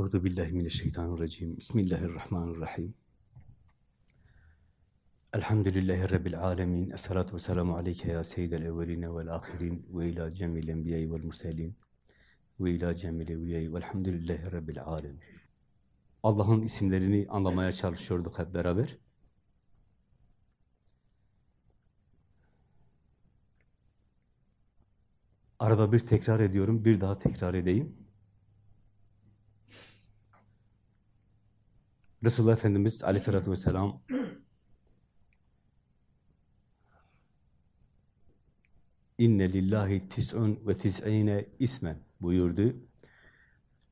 Euzu billahi mineşşeytanirracim. Bismillahirrahmanirrahim. Elhamdülillahi rabbil alamin. Essalatu vesselamu aleyke ya seyyidel evvelin ve'l ahirin ve ila cemil enbiya'i ve'l murselin ve ila cemil evliya'i ve'lhamdülillahi rabbil alamin. Allah'ın isimlerini anlamaya çalışıyorduk hep beraber. Arada bir tekrar ediyorum, bir daha tekrar edeyim. Resulullah Efendimiz aleyhissalatü vesselam inne lillahi tis'un ve tis'ine ismen buyurdu.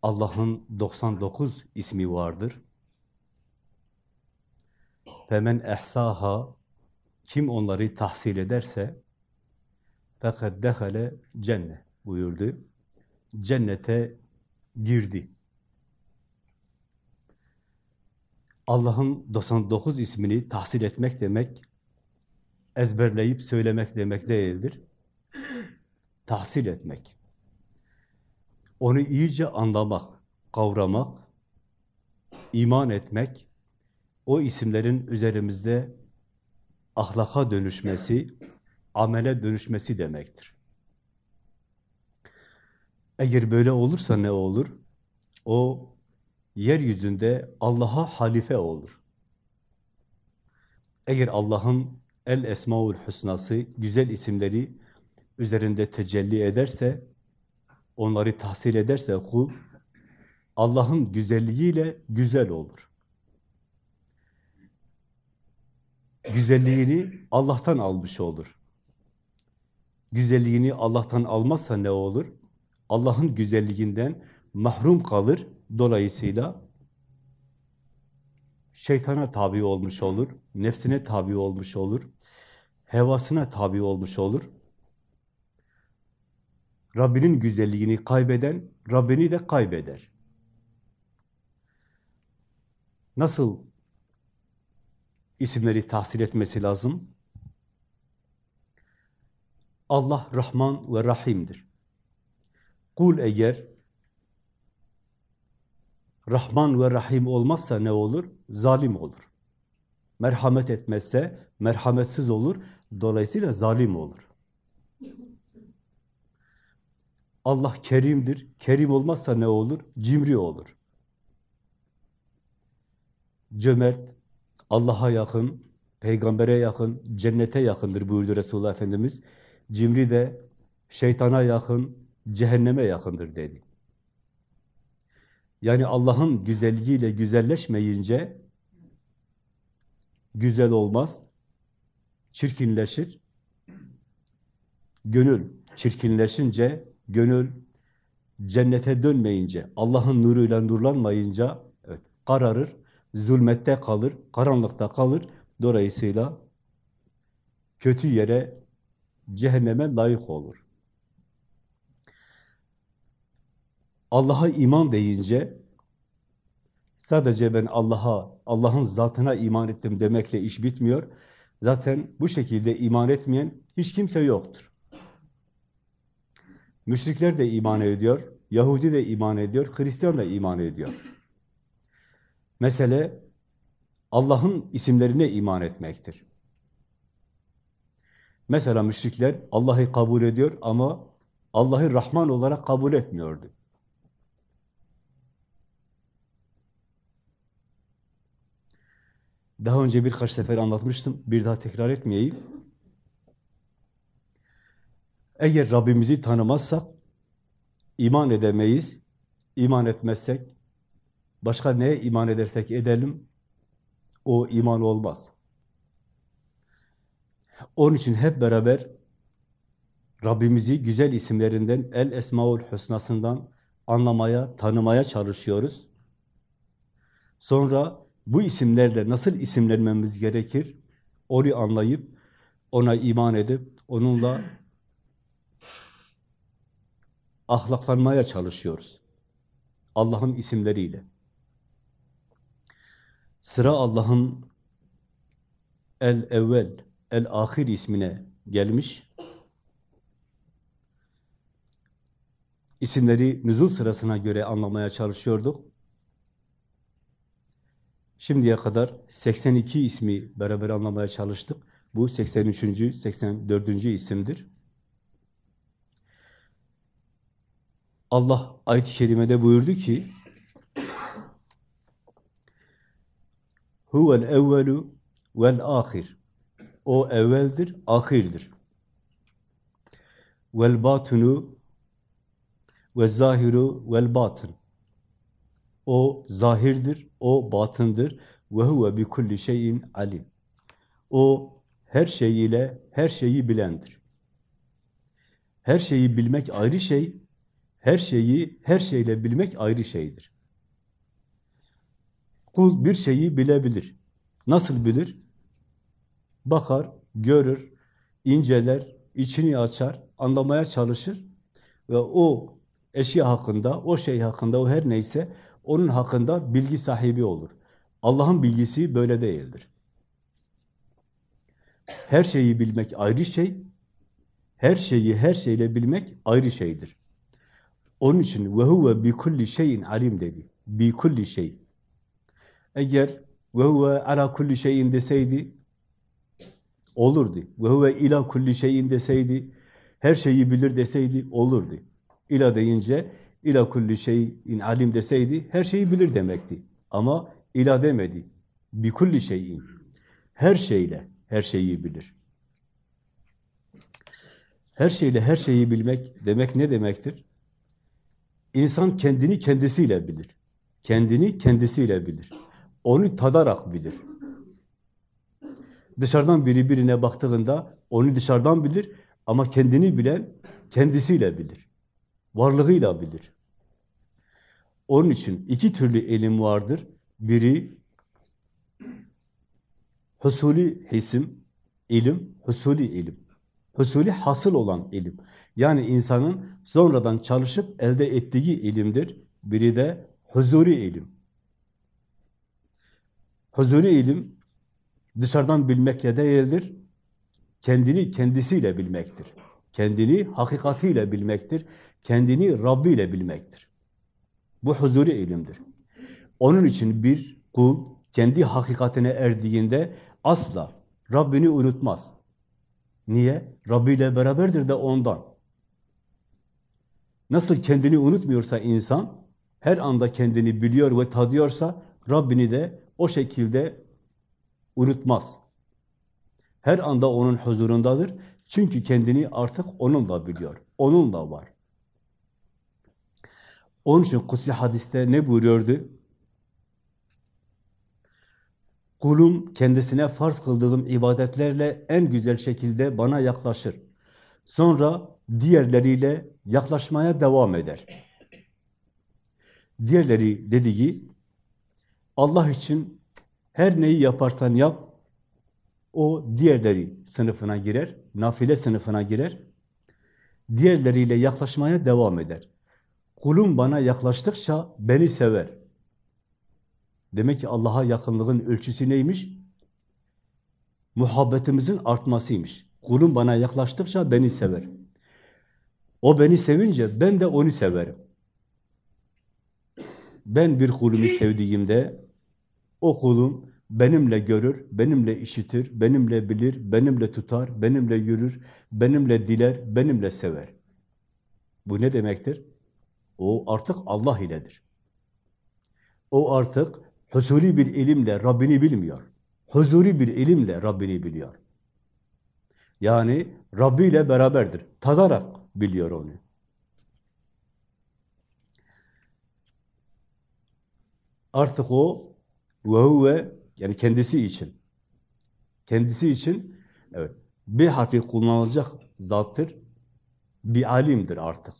Allah'ın 99 ismi vardır. Femen ehsaha kim onları tahsil ederse fakat dehale cennet buyurdu. Cennete girdi. Allah'ın 99 ismini tahsil etmek demek, ezberleyip söylemek demek değildir. Tahsil etmek. Onu iyice anlamak, kavramak, iman etmek, o isimlerin üzerimizde ahlaka dönüşmesi, amele dönüşmesi demektir. Eğer böyle olursa ne olur? O yeryüzünde Allah'a halife olur. Eğer Allah'ın El Esmaül Hüsnası, güzel isimleri üzerinde tecelli ederse, onları tahsil ederse kul, Allah'ın güzelliğiyle güzel olur. Güzelliğini Allah'tan almış olur. Güzelliğini Allah'tan almazsa ne olur? Allah'ın güzelliğinden mahrum kalır, Dolayısıyla şeytana tabi olmuş olur, nefsine tabi olmuş olur, hevasına tabi olmuş olur. Rabbinin güzelliğini kaybeden, Rabbini de kaybeder. Nasıl isimleri tahsil etmesi lazım? Allah Rahman ve Rahim'dir. Kul eğer Rahman ve Rahim olmazsa ne olur? Zalim olur. Merhamet etmezse merhametsiz olur. Dolayısıyla zalim olur. Allah kerimdir. Kerim olmazsa ne olur? Cimri olur. Cömert, Allah'a yakın, peygambere yakın, cennete yakındır buyurdu Resulullah Efendimiz. Cimri de şeytana yakın, cehenneme yakındır dedi. Yani Allah'ın güzelliğiyle güzelleşmeyince güzel olmaz, çirkinleşir. Gönül çirkinleşince, gönül cennete dönmeyince, Allah'ın nuruyla nurlanmayınca evet, kararır, zulmette kalır, karanlıkta kalır. Dolayısıyla kötü yere, cehenneme layık olur. Allah'a iman deyince sadece ben Allah'a, Allah'ın zatına iman ettim demekle iş bitmiyor. Zaten bu şekilde iman etmeyen hiç kimse yoktur. Müşrikler de iman ediyor, Yahudi de iman ediyor, Hristiyan da iman ediyor. Mesele Allah'ın isimlerine iman etmektir. Mesela müşrikler Allah'ı kabul ediyor ama Allah'ı Rahman olarak kabul etmiyordu. Daha önce birkaç sefer anlatmıştım. Bir daha tekrar etmeyeyim. Eğer Rabbimizi tanımazsak iman edemeyiz. İman etmezsek başka neye iman edersek edelim o iman olmaz. Onun için hep beraber Rabbimizi güzel isimlerinden El Esmaül Hüsna'sından anlamaya, tanımaya çalışıyoruz. Sonra bu isimlerle nasıl isimlenmemiz gerekir? Onu anlayıp, ona iman edip, onunla ahlaklanmaya çalışıyoruz. Allah'ın isimleriyle. Sıra Allah'ın el-evvel, el-ahir ismine gelmiş. İsimleri nüzul sırasına göre anlamaya çalışıyorduk. Şimdiye kadar 82 ismi beraber anlamaya çalıştık. Bu 83. 84. isimdir. Allah ayet-i kerimede buyurdu ki Huvel evvelu vel ahir. O evveldir, ahirdir. Vel batunu ve zahiru vel batın. O zahirdir, o batındır. Ve huve bi kulli şeyin alim. O her şeyiyle her şeyi bilendir. Her şeyi bilmek ayrı şey, her şeyi her şeyle bilmek ayrı şeydir. Kul bir şeyi bilebilir. Nasıl bilir? Bakar, görür, inceler, içini açar, anlamaya çalışır ve o eşya hakkında, o şey hakkında, o her neyse onun hakkında bilgi sahibi olur. Allah'ın bilgisi böyle değildir. Her şeyi bilmek ayrı şey, her şeyi her şeyle bilmek ayrı şeydir. Onun için ve huve bi kulli şeyin alim dedi. Bi kulli şey. Eğer ve huve ala kulli şeyin deseydi olurdu. Ve huve ila kulli şeyin deseydi her şeyi bilir deseydi olurdu. İla deyince ila kulli şeyin alim deseydi her şeyi bilir demekti. Ama ila demedi. Bi kulli şeyin. Her şeyle her şeyi bilir. Her şeyle her şeyi bilmek demek ne demektir? İnsan kendini kendisiyle bilir. Kendini kendisiyle bilir. Onu tadarak bilir. Dışarıdan biri birine baktığında onu dışarıdan bilir ama kendini bilen kendisiyle bilir. Varlığıyla bilir. Onun için iki türlü ilim vardır. Biri husuli hisim, ilim, husuli ilim. Husuli hasıl olan ilim. Yani insanın sonradan çalışıp elde ettiği ilimdir. Biri de huzuri ilim. Huzuri ilim dışarıdan bilmekle değildir. Kendini kendisiyle bilmektir. Kendini hakikatiyle bilmektir. Kendini Rabbi ile bilmektir. Bu huzuri ilimdir. Onun için bir kul kendi hakikatine erdiğinde asla Rabbini unutmaz. Niye? Rabbi ile beraberdir de ondan. Nasıl kendini unutmuyorsa insan, her anda kendini biliyor ve tadıyorsa, Rabbini de o şekilde unutmaz. Her anda onun huzurundadır. Çünkü kendini artık onunla biliyor. Onunla var. Onun için kutsi hadiste ne buyuruyordu? Kulum kendisine farz kıldığım ibadetlerle en güzel şekilde bana yaklaşır. Sonra diğerleriyle yaklaşmaya devam eder. Diğerleri dediği, Allah için her neyi yaparsan yap, o diğerleri sınıfına girer, nafile sınıfına girer. Diğerleriyle yaklaşmaya devam eder. Kulum bana yaklaştıkça beni sever. Demek ki Allah'a yakınlığın ölçüsü neymiş? Muhabbetimizin artmasıymış. Kulum bana yaklaştıkça beni sever. O beni sevince ben de onu severim. Ben bir kulumu sevdiğimde o kulum benimle görür, benimle işitir, benimle bilir, benimle tutar, benimle yürür, benimle diler, benimle sever. Bu ne demektir? O artık Allah iledir. O artık huzuri bir ilimle Rabbini bilmiyor. Huzuri bir ilimle Rabbini biliyor. Yani Rabbi ile beraberdir. Tadarak biliyor onu. Artık o ve huve yani kendisi için kendisi için evet bir harfi kullanılacak zattır. Bir alimdir artık.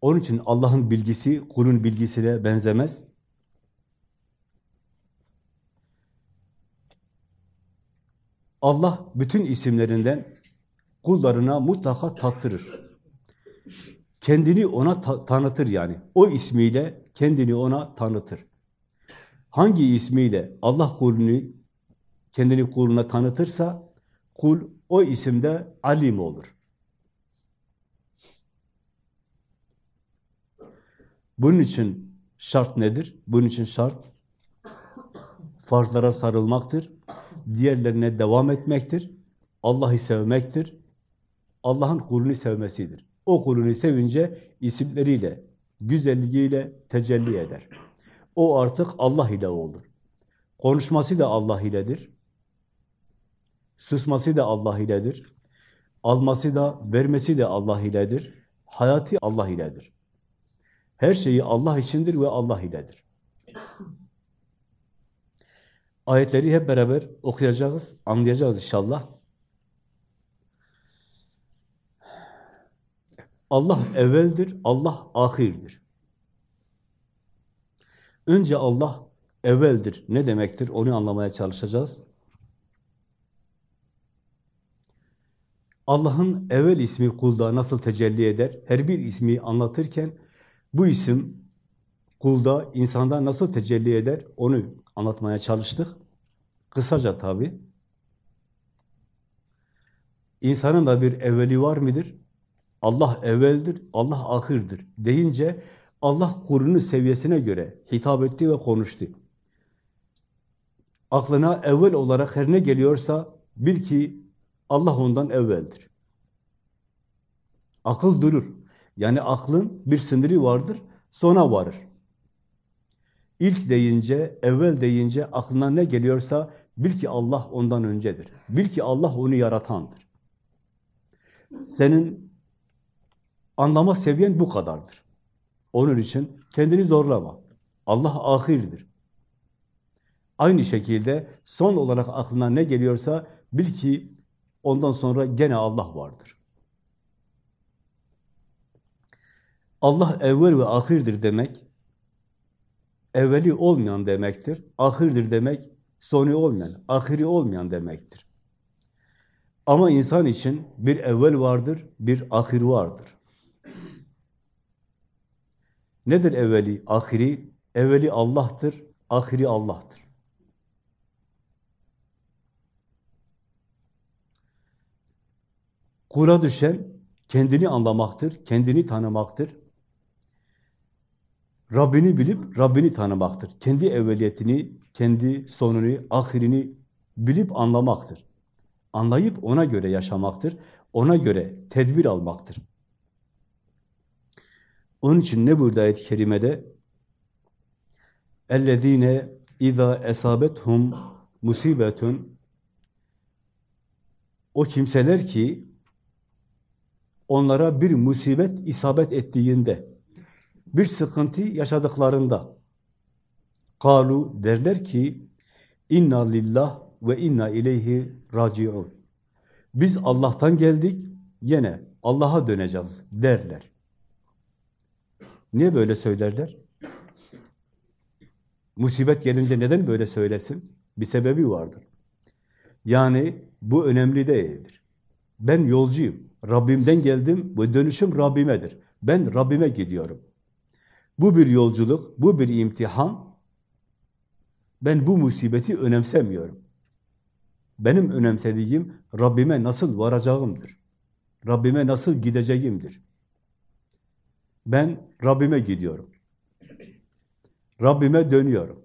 Onun için Allah'ın bilgisi kulun bilgisine benzemez. Allah bütün isimlerinden kullarına mutlaka tattırır. Kendini ona ta tanıtır yani. O ismiyle kendini ona tanıtır. Hangi ismiyle Allah kulunu kendini kuluna tanıtırsa kul o isimde alim olur. Bunun için şart nedir? Bunun için şart farzlara sarılmaktır. Diğerlerine devam etmektir. Allah'ı sevmektir. Allah'ın kulunu sevmesidir. O kulunu sevince isimleriyle, güzelliğiyle tecelli eder. O artık Allah ile olur. Konuşması da Allah iledir. Susması da Allah iledir. Alması da, vermesi de Allah iledir. Hayatı Allah iledir. Her şeyi Allah içindir ve Allah iledir. Ayetleri hep beraber okuyacağız, anlayacağız inşallah. Allah evveldir, Allah ahirdir. Önce Allah evveldir. Ne demektir? Onu anlamaya çalışacağız. Allah'ın evvel ismi kulda nasıl tecelli eder? Her bir ismi anlatırken bu isim kulda, insanda nasıl tecelli eder? Onu anlatmaya çalıştık. Kısaca tabi. İnsanın da bir evveli var mıdır? Allah evveldir, Allah ahirdir deyince Allah kurunu seviyesine göre hitap etti ve konuştu. Aklına evvel olarak her ne geliyorsa bil ki Allah ondan evveldir. Akıl durur. Yani aklın bir sınırı vardır, sona varır. İlk deyince, evvel deyince aklına ne geliyorsa bil ki Allah ondan öncedir. Bil ki Allah onu yaratandır. Senin anlama seviyen bu kadardır. Onun için kendini zorlama. Allah ahirdir. Aynı şekilde son olarak aklına ne geliyorsa bil ki ondan sonra gene Allah vardır. Allah evvel ve ahirdir demek, evveli olmayan demektir. Ahirdir demek, sonu olmayan, ahiri olmayan demektir. Ama insan için bir evvel vardır, bir ahir vardır. Nedir evveli, ahiri? Evveli Allah'tır, ahiri Allah'tır. Kula düşen kendini anlamaktır, kendini tanımaktır. Rabbini bilip Rabbini tanımaktır. Kendi evveliyetini, kendi sonunu, ahirini bilip anlamaktır. Anlayıp ona göre yaşamaktır. Ona göre tedbir almaktır. Onun için ne burada ayet-i kerimede? اَلَّذ۪ينَ اِذَا esabethum musibetun O kimseler ki onlara bir musibet isabet ettiğinde, bir sıkıntı yaşadıklarında kalu derler ki inna lillah ve inna ileyhi raciun. Biz Allah'tan geldik, yine Allah'a döneceğiz derler. Niye böyle söylerler? Musibet gelince neden böyle söylesin? Bir sebebi vardır. Yani bu önemli değildir. Ben yolcuyum. Rabbimden geldim ve dönüşüm Rabbimedir. Ben Rabbime gidiyorum. Bu bir yolculuk, bu bir imtihan. Ben bu musibeti önemsemiyorum. Benim önemsediğim Rabbime nasıl varacağımdır. Rabbime nasıl gideceğimdir. Ben Rabbime gidiyorum. Rabbime dönüyorum.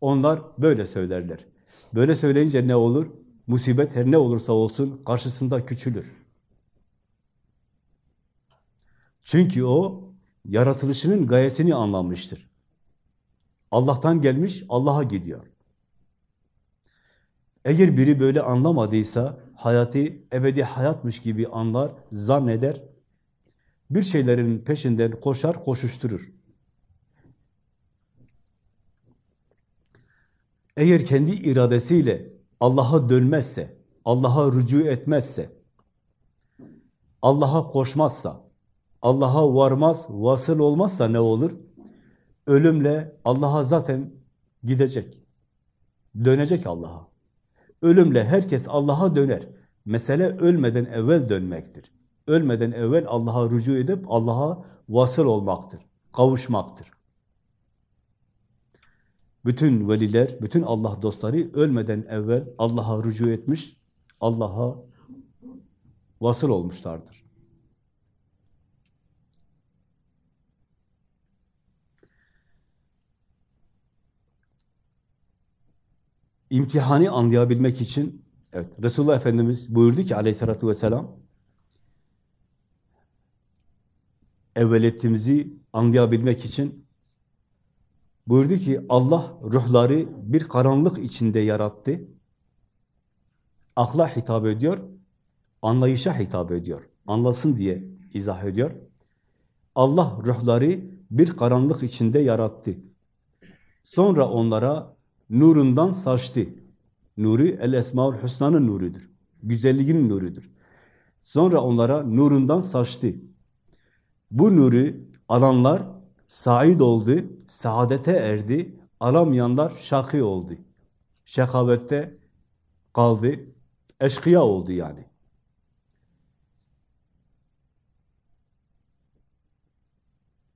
Onlar böyle söylerler. Böyle söyleyince ne olur? Musibet her ne olursa olsun karşısında küçülür. Çünkü o yaratılışının gayesini anlamıştır. Allah'tan gelmiş, Allah'a gidiyor. Eğer biri böyle anlamadıysa, hayatı ebedi hayatmış gibi anlar, zanneder, bir şeylerin peşinden koşar, koşuşturur. Eğer kendi iradesiyle Allah'a dönmezse, Allah'a rücu etmezse, Allah'a koşmazsa, Allah'a varmaz, vasıl olmazsa ne olur? Ölümle Allah'a zaten gidecek. Dönecek Allah'a. Ölümle herkes Allah'a döner. Mesele ölmeden evvel dönmektir. Ölmeden evvel Allah'a rücu edip Allah'a vasıl olmaktır, kavuşmaktır. Bütün veliler, bütün Allah dostları ölmeden evvel Allah'a rücu etmiş, Allah'a vasıl olmuşlardır. İmtihanı anlayabilmek için evet Resulullah Efendimiz buyurdu ki aleyhissalatü vesselam evveletimizi anlayabilmek için buyurdu ki Allah ruhları bir karanlık içinde yarattı. Akla hitap ediyor, anlayışa hitap ediyor. Anlasın diye izah ediyor. Allah ruhları bir karanlık içinde yarattı. Sonra onlara nurundan saçtı. Nuru el esmaül hüsnanın nurudur. Güzelliğin nurudur. Sonra onlara nurundan saçtı. Bu nuru alanlar said oldu, saadete erdi. Alamayanlar şakî oldu. Şekavette kaldı, eşkıya oldu yani.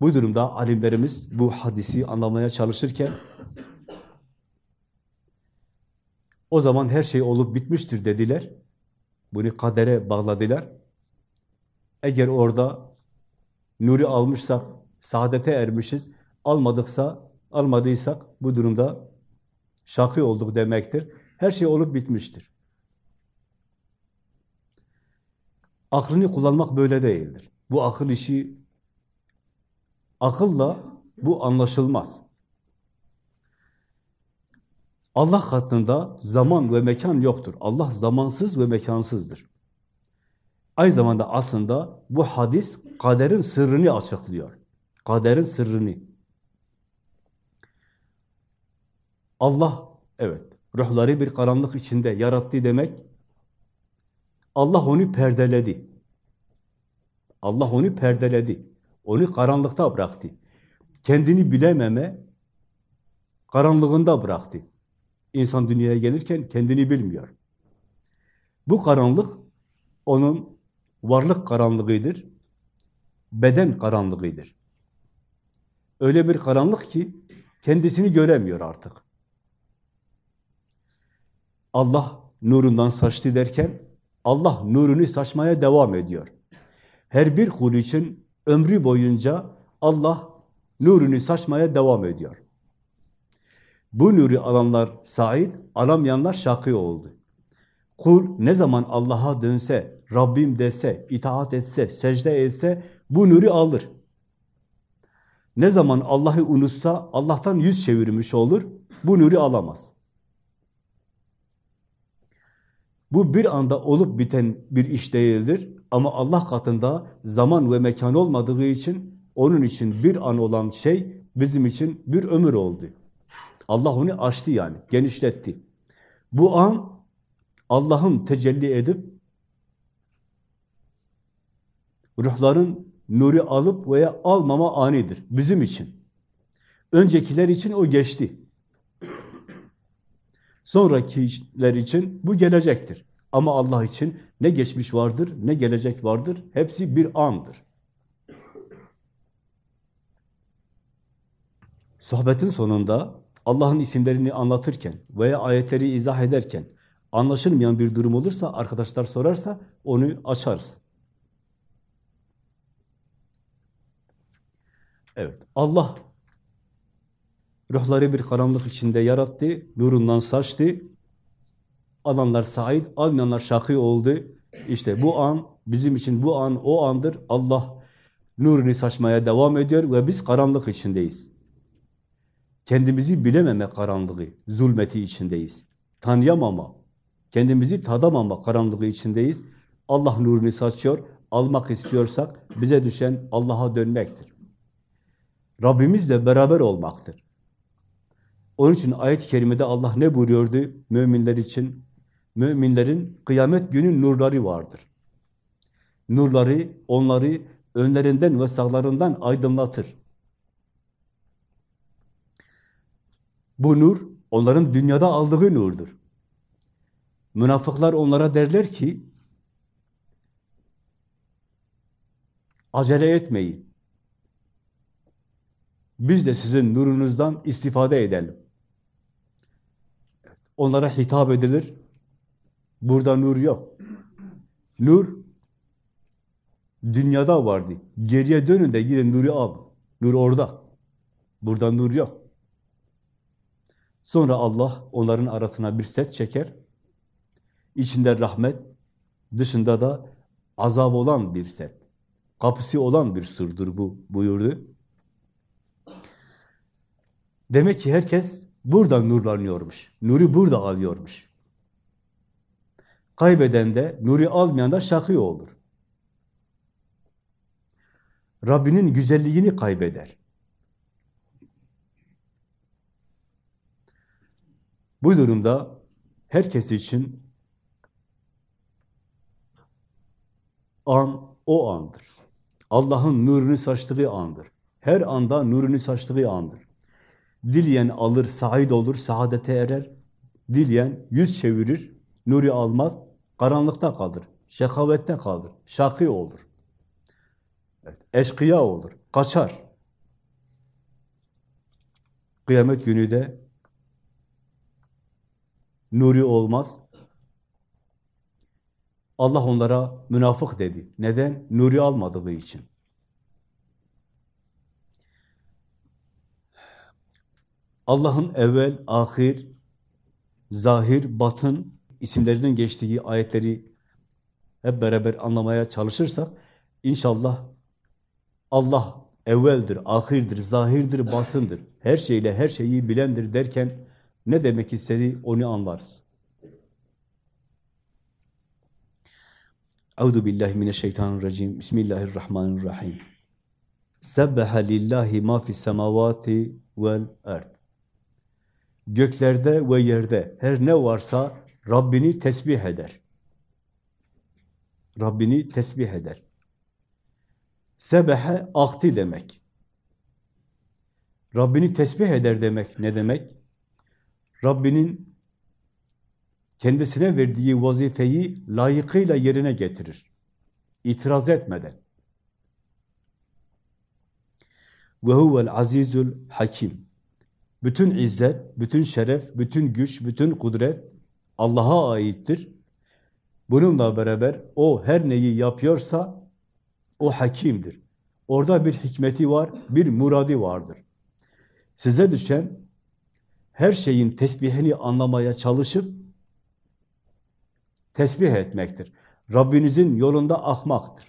Bu durumda alimlerimiz bu hadisi anlamaya çalışırken o zaman her şey olup bitmiştir dediler. Bunu kadere bağladılar. Eğer orada nuri almışsak, saadete ermişiz, almadıksa, almadıysak bu durumda şakî olduk demektir. Her şey olup bitmiştir. Aklını kullanmak böyle değildir. Bu akıl işi Akılla bu anlaşılmaz. Allah katında zaman ve mekan yoktur. Allah zamansız ve mekansızdır. Aynı zamanda aslında bu hadis kaderin sırrını açıklıyor. Kaderin sırrını. Allah, evet, ruhları bir karanlık içinde yarattı demek, Allah onu perdeledi. Allah onu perdeledi. Onu karanlıkta bıraktı. Kendini bilememe karanlığında bıraktı. İnsan dünyaya gelirken kendini bilmiyor. Bu karanlık onun varlık karanlığıdır. Beden karanlığıdır. Öyle bir karanlık ki kendisini göremiyor artık. Allah nurundan saçtı derken Allah nurunu saçmaya devam ediyor. Her bir kul için ömrü boyunca Allah nurunu saçmaya devam ediyor. Bu nuru alanlar said, alamayanlar şakî oldu. Kul ne zaman Allah'a dönse, Rabbim dese, itaat etse, secde etse bu nuru alır. Ne zaman Allah'ı unutsa Allah'tan yüz çevirmiş olur, bu nuru alamaz. Bu bir anda olup biten bir iş değildir. Ama Allah katında zaman ve mekan olmadığı için onun için bir an olan şey bizim için bir ömür oldu. Allah onu açtı yani, genişletti. Bu an Allah'ın tecelli edip ruhların nuru alıp veya almama anidir bizim için. Öncekiler için o geçti. Sonrakiler için bu gelecektir. Ama Allah için ne geçmiş vardır, ne gelecek vardır. Hepsi bir andır. Sohbetin sonunda Allah'ın isimlerini anlatırken veya ayetleri izah ederken anlaşılmayan bir durum olursa, arkadaşlar sorarsa onu açarız. Evet, Allah ruhları bir karanlık içinde yarattı, nurundan saçtı, Alanlar said, almayanlar şakî oldu. İşte bu an, bizim için bu an o andır. Allah nurunu saçmaya devam ediyor ve biz karanlık içindeyiz. Kendimizi bilememe karanlığı, zulmeti içindeyiz. Tanıyamama, kendimizi tadamama karanlığı içindeyiz. Allah nurunu saçıyor, almak istiyorsak bize düşen Allah'a dönmektir. Rabbimizle beraber olmaktır. Onun için ayet-i kerimede Allah ne buyuruyordu müminler için? müminlerin kıyamet günü nurları vardır. Nurları onları önlerinden ve sağlarından aydınlatır. Bu nur onların dünyada aldığı nurdur. Münafıklar onlara derler ki acele etmeyin. Biz de sizin nurunuzdan istifade edelim. Onlara hitap edilir. Burada nur yok. Nur dünyada vardı. Geriye dönün de gidin nuru al. Nur orada. Burada nur yok. Sonra Allah onların arasına bir set çeker. İçinde rahmet, dışında da azap olan bir set. Kapısı olan bir surdur bu buyurdu. Demek ki herkes burada nurlanıyormuş. Nuri burada alıyormuş. Kaybeden de, nuri almayan da şakı olur. Rabbinin güzelliğini kaybeder. Bu durumda herkes için an o andır. Allah'ın nurunu saçtığı andır. Her anda nurunu saçtığı andır. Dileyen alır, said olur, saadete erer. Dileyen yüz çevirir, nuru almaz, karanlıkta kalır, şekavette kalır, şakı olur. Evet, eşkıya olur, kaçar. Kıyamet günü de nuri olmaz. Allah onlara münafık dedi. Neden? Nuri almadığı için. Allah'ın evvel, ahir, zahir, batın isimlerinin geçtiği ayetleri hep beraber anlamaya çalışırsak inşallah Allah evveldir, ahirdir, zahirdir, batındır. Her şeyle her şeyi bilendir derken ne demek istedi onu anlarız. Euzu billahi mineşşeytanirracim. Bismillahirrahmanirrahim. Sebbaha lillahi ma fis semavati vel ard. Göklerde ve yerde her ne varsa Rabbini tesbih eder. Rabbini tesbih eder. Sebehe akti demek. Rabbini tesbih eder demek ne demek? Rabbinin kendisine verdiği vazifeyi layıkıyla yerine getirir. İtiraz etmeden. Ve huvel azizul hakim. Bütün izzet, bütün şeref, bütün güç, bütün kudret Allah'a aittir. Bununla beraber o her neyi yapıyorsa o hakimdir. Orada bir hikmeti var, bir muradi vardır. Size düşen her şeyin tesbihini anlamaya çalışıp tesbih etmektir. Rabbinizin yolunda akmaktır.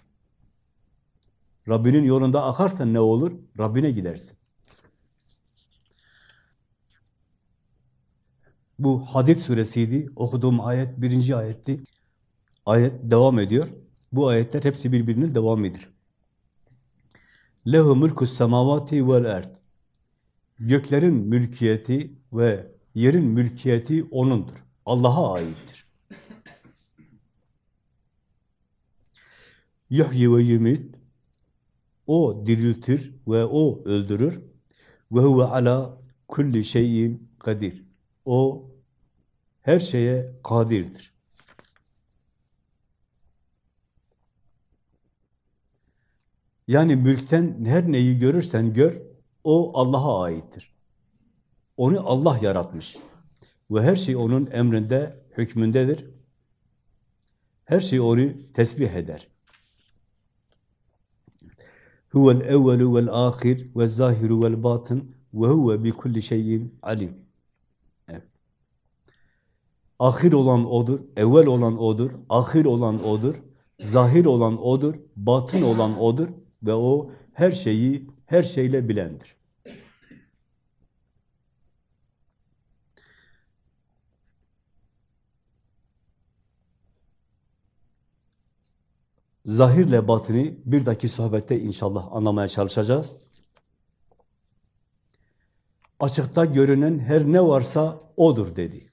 Rabbinin yolunda akarsan ne olur? Rabbine gidersin. Bu Hadid suresiydi. Okuduğum ayet birinci ayetti. Ayet devam ediyor. Bu ayetler hepsi birbirinin devamıdır. Lehu mulku semavati vel erd. Göklerin mülkiyeti ve yerin mülkiyeti O'nundur. Allah'a aittir. Yuhyi ve yumit. O diriltir ve O öldürür. Ve huve ala kulli şeyin kadir. O her şeye kadirdir. Yani mülkten her neyi görürsen gör, o Allah'a aittir. Onu Allah yaratmış. Ve her şey onun emrinde, hükmündedir. Her şey onu tesbih eder. Huvel evvelu vel ahir ve zahiru vel batın ve huve bi kulli şeyin alim. Evet. Ahir olan odur, evvel olan odur, ahir olan odur, zahir olan odur, batın olan odur ve o her şeyi her şeyle bilendir. Zahirle batını bir dahaki sohbette inşallah anlamaya çalışacağız. Açıkta görünen her ne varsa O'dur dedi.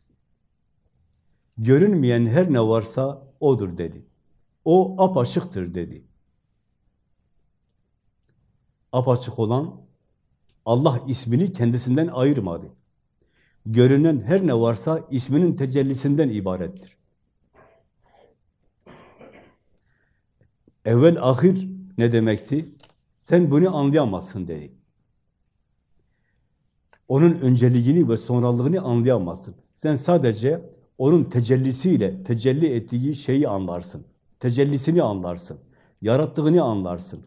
Görünmeyen her ne varsa O'dur dedi. O apaçıktır dedi. Apaçık olan Allah ismini kendisinden ayırmadı. Görünen her ne varsa isminin tecellisinden ibarettir. Evvel ahir ne demekti? Sen bunu anlayamazsın dedi. Onun önceliğini ve sonralığını anlayamazsın. Sen sadece onun tecellisiyle tecelli ettiği şeyi anlarsın. Tecellisini anlarsın. Yarattığını anlarsın.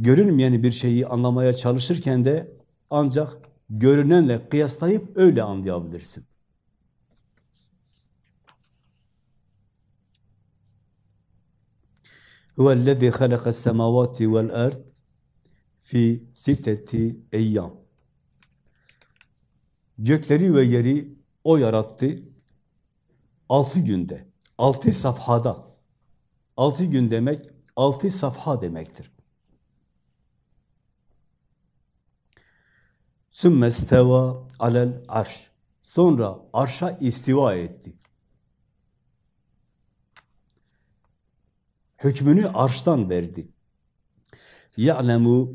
Görünmeyen bir şeyi anlamaya çalışırken de ancak görünenle kıyaslayıp öyle anlayabilirsin. Huvellezî halakas semâvâti vel erd fi sitteti eyyam. Gökleri ve yeri o yarattı. Altı günde, altı safhada. Altı gün demek, altı safha demektir. Sümme steva alel arş. Sonra arşa istiva etti. Hükmünü arştan verdi. Ya'lemu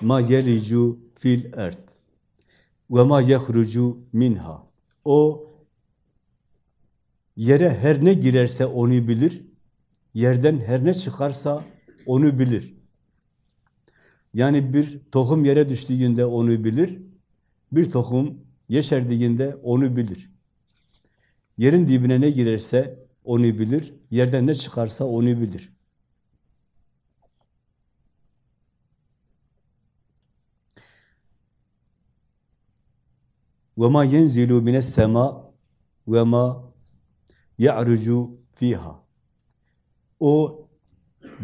ma yelicu fil erd ve ma yehrucu minha. O yere her ne girerse onu bilir, yerden her ne çıkarsa onu bilir. Yani bir tohum yere düştüğünde onu bilir, bir tohum yeşerdiğinde onu bilir. Yerin dibine ne girerse onu bilir, yerden ne çıkarsa onu bilir. وَمَا يَنْزِلُ مِنَ السَّمَاءِ وَمَا يَعْرُجُ ف۪يهَا O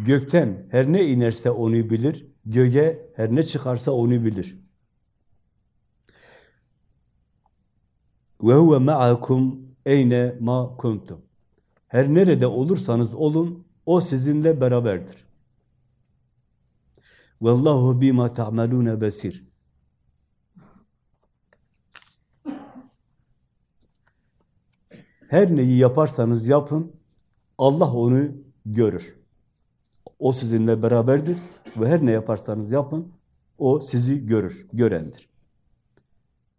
gökten her ne inerse onu bilir, Göğe her ne çıkarsa onu bilir. Ve huve ma'akum eyne ma kuntum. Her nerede olursanız olun, o sizinle beraberdir. Vallahu bima ta'malun basir. Her neyi yaparsanız yapın, Allah onu görür. O sizinle beraberdir ve her ne yaparsanız yapın, o sizi görür, görendir.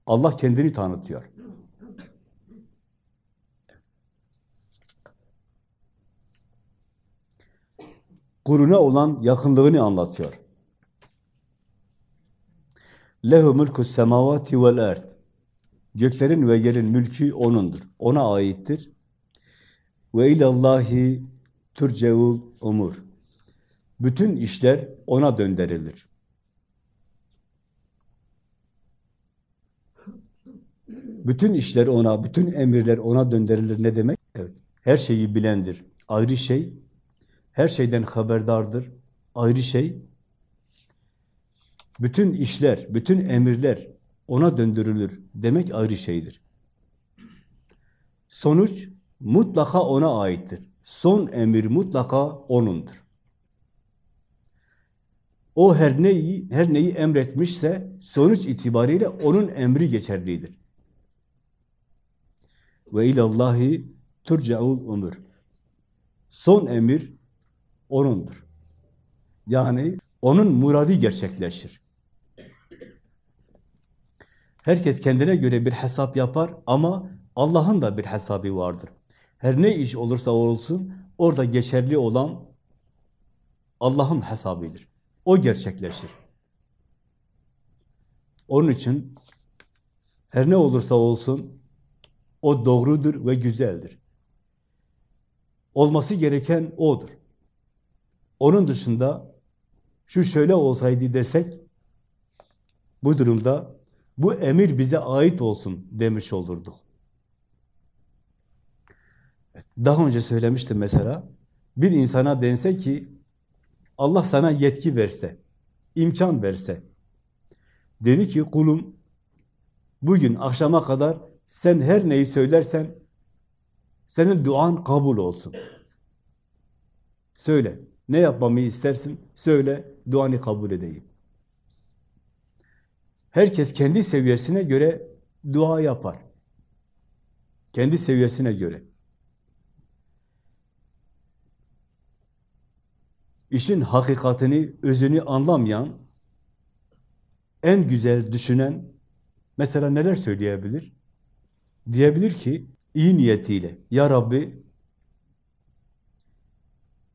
Allah kendini tanıtıyor. Kuruna olan yakınlığını anlatıyor. Lehu mulku semavati vel erd. Göklerin ve yerin mülkü O'nundur. O'na aittir. Ve ilallahi turceul umur. Bütün işler O'na döndürülür. Bütün işler O'na, bütün emirler O'na döndürülür. Ne demek? Evet. Her şeyi bilendir. Ayrı şey. Her şeyden haberdardır. Ayrı şey. Bütün işler, bütün emirler ona döndürülür demek ayrı şeydir. Sonuç mutlaka ona aittir. Son emir mutlaka O'nundur. O her neyi, her neyi emretmişse sonuç itibariyle onun emri geçerlidir. Ve ilallahi turcaul umur. Son emir O'nundur. Yani onun muradı gerçekleşir. Herkes kendine göre bir hesap yapar ama Allah'ın da bir hesabı vardır. Her ne iş olursa olsun orada geçerli olan Allah'ın hesabıdır. O gerçekleşir. Onun için her ne olursa olsun o doğrudur ve güzeldir. Olması gereken odur. Onun dışında şu şöyle olsaydı desek bu durumda bu emir bize ait olsun demiş olurduk. Daha önce söylemiştim mesela, bir insana dense ki, Allah sana yetki verse, imkan verse, dedi ki kulum, bugün akşama kadar sen her neyi söylersen, senin duan kabul olsun. Söyle, ne yapmamı istersin? Söyle, duanı kabul edeyim. Herkes kendi seviyesine göre dua yapar. Kendi seviyesine göre. İşin hakikatini, özünü anlamayan, en güzel düşünen, mesela neler söyleyebilir? Diyebilir ki, iyi niyetiyle, Ya Rabbi,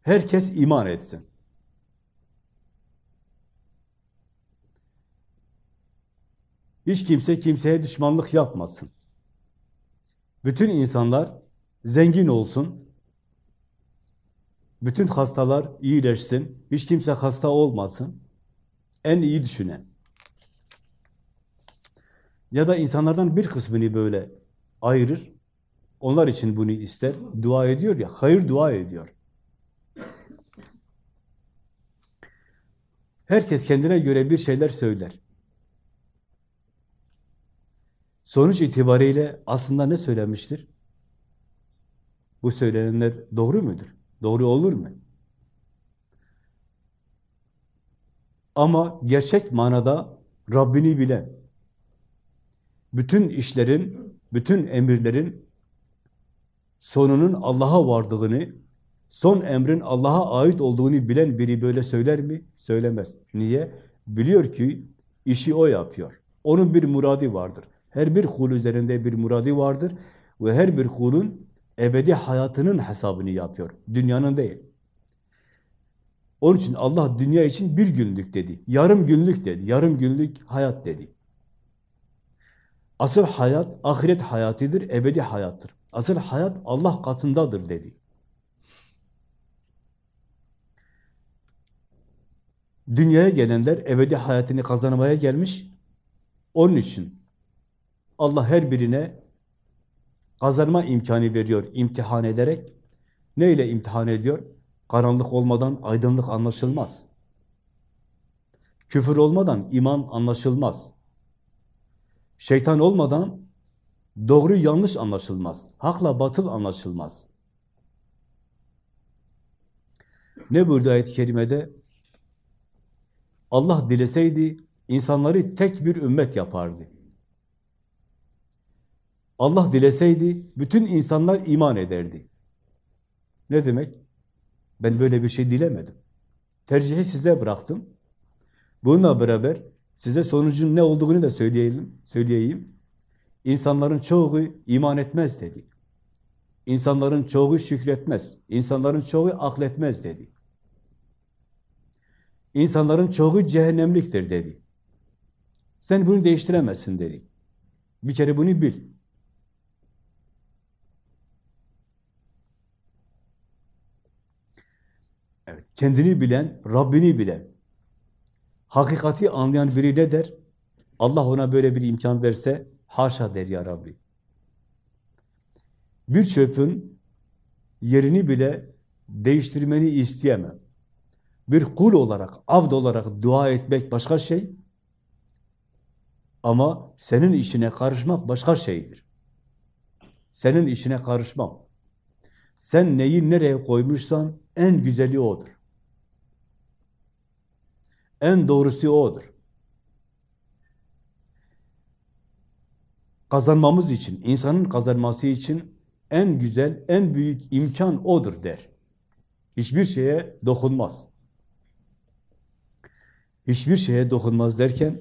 herkes iman etsin. Hiç kimse kimseye düşmanlık yapmasın. Bütün insanlar zengin olsun. Bütün hastalar iyileşsin. Hiç kimse hasta olmasın. En iyi düşünen. Ya da insanlardan bir kısmını böyle ayırır. Onlar için bunu ister. Dua ediyor ya, hayır dua ediyor. Herkes kendine göre bir şeyler söyler. Sonuç itibariyle aslında ne söylemiştir? Bu söylenenler doğru mudur? Doğru olur mu? Ama gerçek manada Rabbini bilen, bütün işlerin, bütün emirlerin sonunun Allah'a vardığını, son emrin Allah'a ait olduğunu bilen biri böyle söyler mi? Söylemez. Niye? Biliyor ki işi o yapıyor. Onun bir muradi vardır. Her bir kul üzerinde bir muradi vardır ve her bir kulun ebedi hayatının hesabını yapıyor. Dünyanın değil. Onun için Allah dünya için bir günlük dedi. Yarım günlük dedi. Yarım günlük hayat dedi. Asıl hayat ahiret hayatıdır, ebedi hayattır. Asıl hayat Allah katındadır dedi. Dünyaya gelenler ebedi hayatını kazanmaya gelmiş. Onun için Allah her birine kazanma imkanı veriyor imtihan ederek. Ne ile imtihan ediyor? Karanlık olmadan aydınlık anlaşılmaz. Küfür olmadan iman anlaşılmaz. Şeytan olmadan doğru yanlış anlaşılmaz. Hakla batıl anlaşılmaz. Ne buyurdu ayet-i kerimede? Allah dileseydi insanları tek bir ümmet yapardı. Allah dileseydi bütün insanlar iman ederdi. Ne demek? Ben böyle bir şey dilemedim. Tercihi size bıraktım. Bununla beraber size sonucun ne olduğunu da söyleyelim, söyleyeyim. İnsanların çoğu iman etmez dedi. İnsanların çoğu şükretmez. İnsanların çoğu akletmez dedi. İnsanların çoğu cehennemliktir dedi. Sen bunu değiştiremezsin dedi. Bir kere bunu bil. Evet, kendini bilen, Rabbini bilen, hakikati anlayan biri ne der? Allah ona böyle bir imkan verse, haşa der ya Rabbi. Bir çöpün yerini bile değiştirmeni isteyemem. Bir kul olarak, abd olarak dua etmek başka şey, ama senin işine karışmak başka şeydir. Senin işine karışmam. Sen neyi nereye koymuşsan en güzeli odur. En doğrusu odur. Kazanmamız için, insanın kazanması için en güzel, en büyük imkan odur der. Hiçbir şeye dokunmaz. Hiçbir şeye dokunmaz derken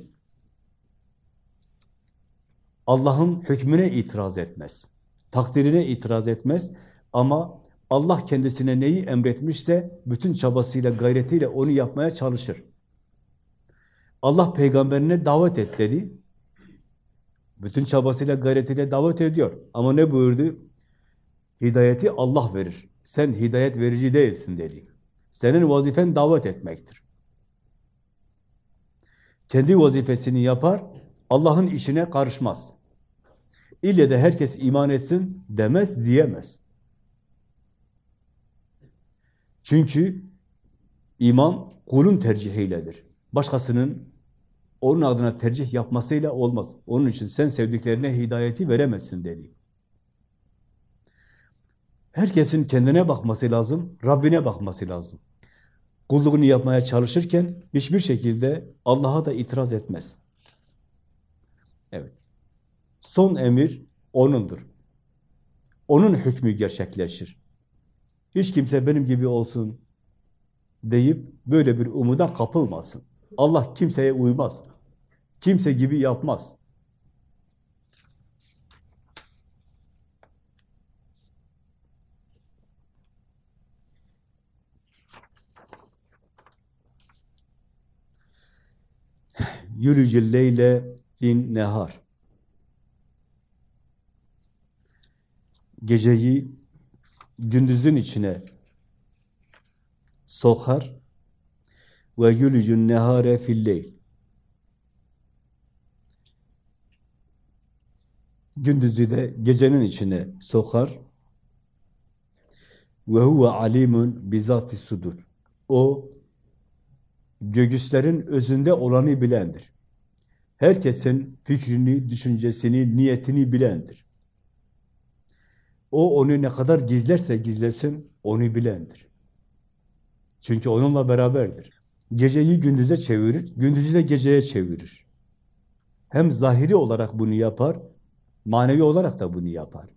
Allah'ın hükmüne itiraz etmez. Takdirine itiraz etmez ama Allah kendisine neyi emretmişse bütün çabasıyla, gayretiyle onu yapmaya çalışır. Allah peygamberine davet et dedi. Bütün çabasıyla, gayretiyle davet ediyor. Ama ne buyurdu? Hidayeti Allah verir. Sen hidayet verici değilsin dedi. Senin vazifen davet etmektir. Kendi vazifesini yapar, Allah'ın işine karışmaz. İlle de herkes iman etsin demez, diyemez. Çünkü iman kulun tercihiyledir. Başkasının onun adına tercih yapmasıyla olmaz. Onun için sen sevdiklerine hidayeti veremezsin dedi. Herkesin kendine bakması lazım, Rabbine bakması lazım. Kulluğunu yapmaya çalışırken hiçbir şekilde Allah'a da itiraz etmez. Evet. Son emir O'nundur. O'nun hükmü gerçekleşir. Hiç kimse benim gibi olsun deyip böyle bir umuda kapılmasın. Allah kimseye uymaz. Kimse gibi yapmaz. Yürücü leyle fin nehar. Geceyi gündüzün içine sokar ve yülücün nehare filleyl gündüzü de gecenin içine sokar. Ve huve alimun bizati sudur. O göğüslerin özünde olanı bilendir. Herkesin fikrini, düşüncesini, niyetini bilendir. O onu ne kadar gizlerse gizlesin, onu bilendir. Çünkü onunla beraberdir. Geceyi gündüze çevirir, gündüzü de geceye çevirir. Hem zahiri olarak bunu yapar, manevi olarak da bunu yapar.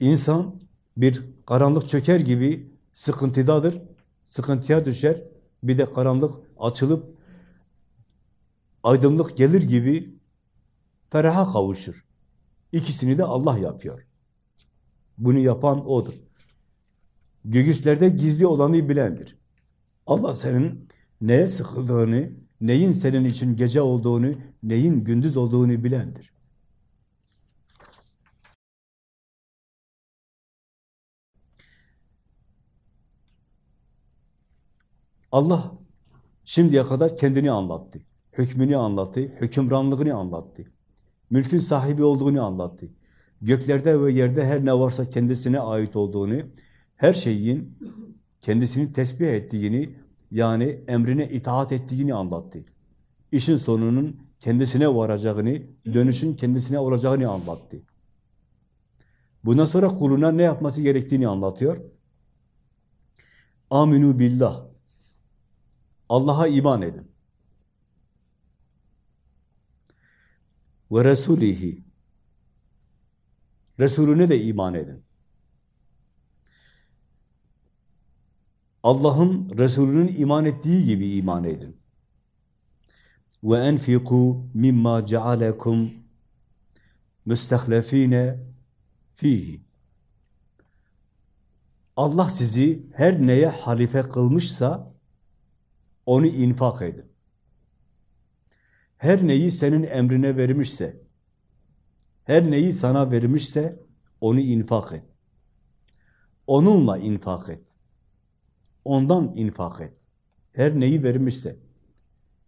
İnsan bir karanlık çöker gibi sıkıntıdadır, sıkıntıya düşer, bir de karanlık açılıp aydınlık gelir gibi feraha kavuşur. İkisini de Allah yapıyor. Bunu yapan O'dur. Göğüslerde gizli olanı bilendir. Allah senin neye sıkıldığını, neyin senin için gece olduğunu, neyin gündüz olduğunu bilendir. Allah şimdiye kadar kendini anlattı. Hükmünü anlattı, hükümranlığını anlattı. Mülkün sahibi olduğunu anlattı. Göklerde ve yerde her ne varsa kendisine ait olduğunu, her şeyin kendisini tesbih ettiğini, yani emrine itaat ettiğini anlattı. İşin sonunun kendisine varacağını, dönüşün kendisine olacağını anlattı. Bundan sonra kuluna ne yapması gerektiğini anlatıyor. Aminu billah. Allah'a iman edin. Ve Resulihi. Resulüne de iman edin. Allah'ın Resulünün iman ettiği gibi iman edin. Ve enfiku mimma cealekum müstehlefine fihi. Allah sizi her neye halife kılmışsa onu infak edin. Her neyi senin emrine vermişse, her neyi sana vermişse onu infak et. Onunla infak et. Ondan infak et. Her neyi vermişse.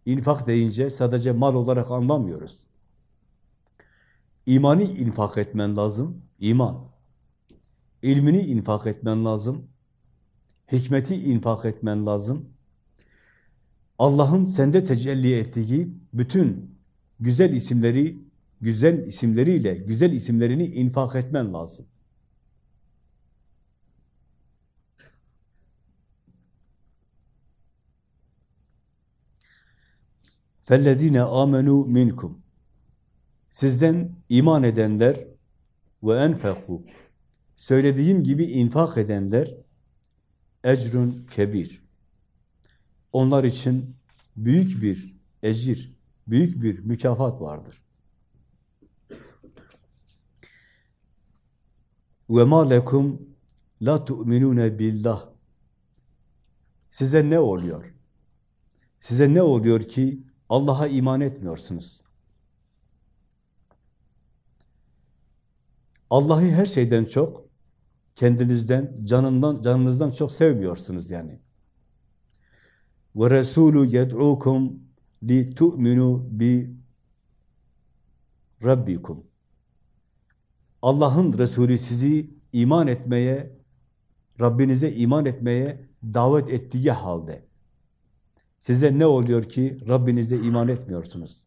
İnfak deyince sadece mal olarak anlamıyoruz. İmanı infak etmen lazım. İman. İlmini infak etmen lazım. Hikmeti infak etmen lazım. Allah'ın sende tecelli ettiği bütün güzel isimleri, güzel isimleriyle güzel isimlerini infak etmen lazım. فَالَّذ۪ينَ آمَنُوا minkum. Sizden iman edenler ve enfeku söylediğim gibi infak edenler ecrun kebir. Onlar için büyük bir ecir, büyük bir mükafat vardır. Ve ma lekum la tu'minune billah. Size ne oluyor? Size ne oluyor ki Allah'a iman etmiyorsunuz? Allah'ı her şeyden çok, kendinizden, canından, canınızdan çok sevmiyorsunuz yani. Ve Resulü yed'ukum li tu'minu bi Rabbikum. Allah'ın Resulü sizi iman etmeye, Rabbinize iman etmeye davet ettiği halde size ne oluyor ki Rabbinize iman etmiyorsunuz?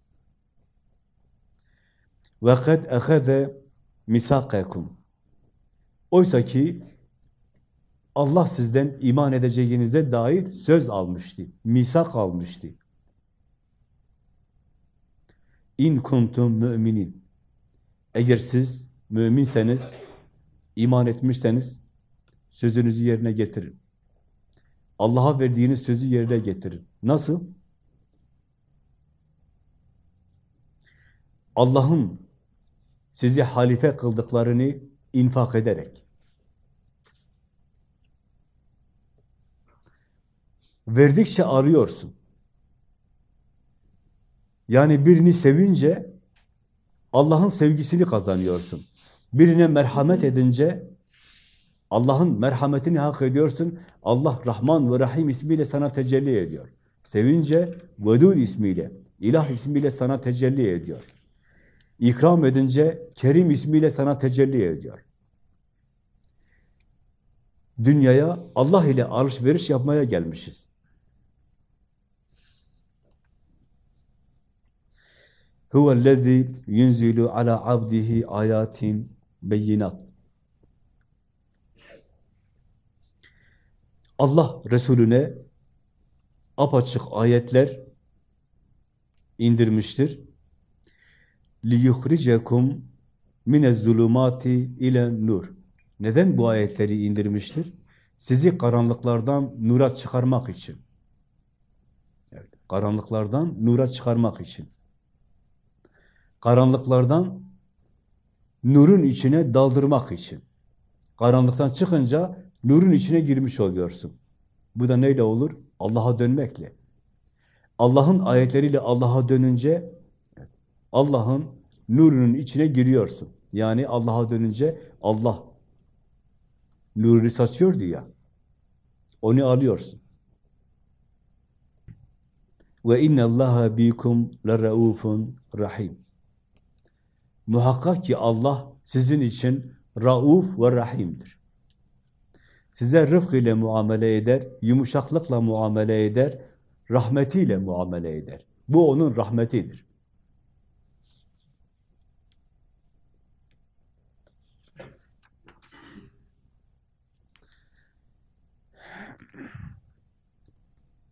Kad ehade misakakum. Oysa ki Allah sizden iman edeceğinize dair söz almıştı, misak almıştı. İn kuntum müminin. Eğer siz müminseniz, iman etmişseniz sözünüzü yerine getirin. Allah'a verdiğiniz sözü yerine getirin. Nasıl? Allah'ın sizi halife kıldıklarını infak ederek. Verdikçe arıyorsun. Yani birini sevince Allah'ın sevgisini kazanıyorsun. Birine merhamet edince Allah'ın merhametini hak ediyorsun. Allah Rahman ve Rahim ismiyle sana tecelli ediyor. Sevince Vedud ismiyle, İlah ismiyle sana tecelli ediyor. İkram edince Kerim ismiyle sana tecelli ediyor. Dünyaya Allah ile alışveriş yapmaya gelmişiz. Huvellezî yunzilu ala abdihi ayatin beyinat. Allah Resulüne apaçık ayetler indirmiştir. لِيُخْرِجَكُمْ مِنَ الظُّلُمَاتِ ile nur. Neden bu ayetleri indirmiştir? Sizi karanlıklardan nura çıkarmak için. Evet, karanlıklardan nura çıkarmak için. Karanlıklardan nurun içine daldırmak için. Karanlıktan çıkınca nurun içine girmiş oluyorsun. Bu da neyle olur? Allah'a dönmekle. Allah'ın ayetleriyle Allah'a dönünce Allah'ın nurunun içine giriyorsun. Yani Allah'a dönünce Allah nurunu saçıyordu ya. Onu alıyorsun. Ve inna Allaha bikum leraufun rahim. Muhakkak ki Allah sizin için rauf ve rahimdir. Size rıfk ile muamele eder, yumuşaklıkla muamele eder, rahmetiyle muamele eder. Bu onun rahmetidir.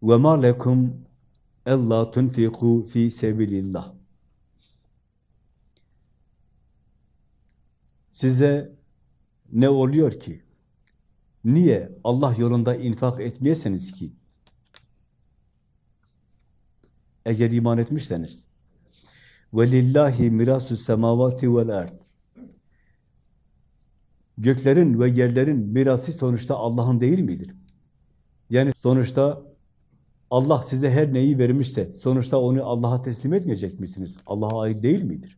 Ve ma lekum ella tunfiku fi sebilillah. Size ne oluyor ki? Niye Allah yolunda infak etmeyesiniz ki? Eğer iman etmişseniz. وَلِلَّهِ مِرَاسُ السَّمَاوَاتِ وَالْاَرْضِ Göklerin ve yerlerin mirası sonuçta Allah'ın değil midir? Yani sonuçta Allah size her neyi vermişse, sonuçta onu Allah'a teslim etmeyecek misiniz? Allah'a ait değil midir?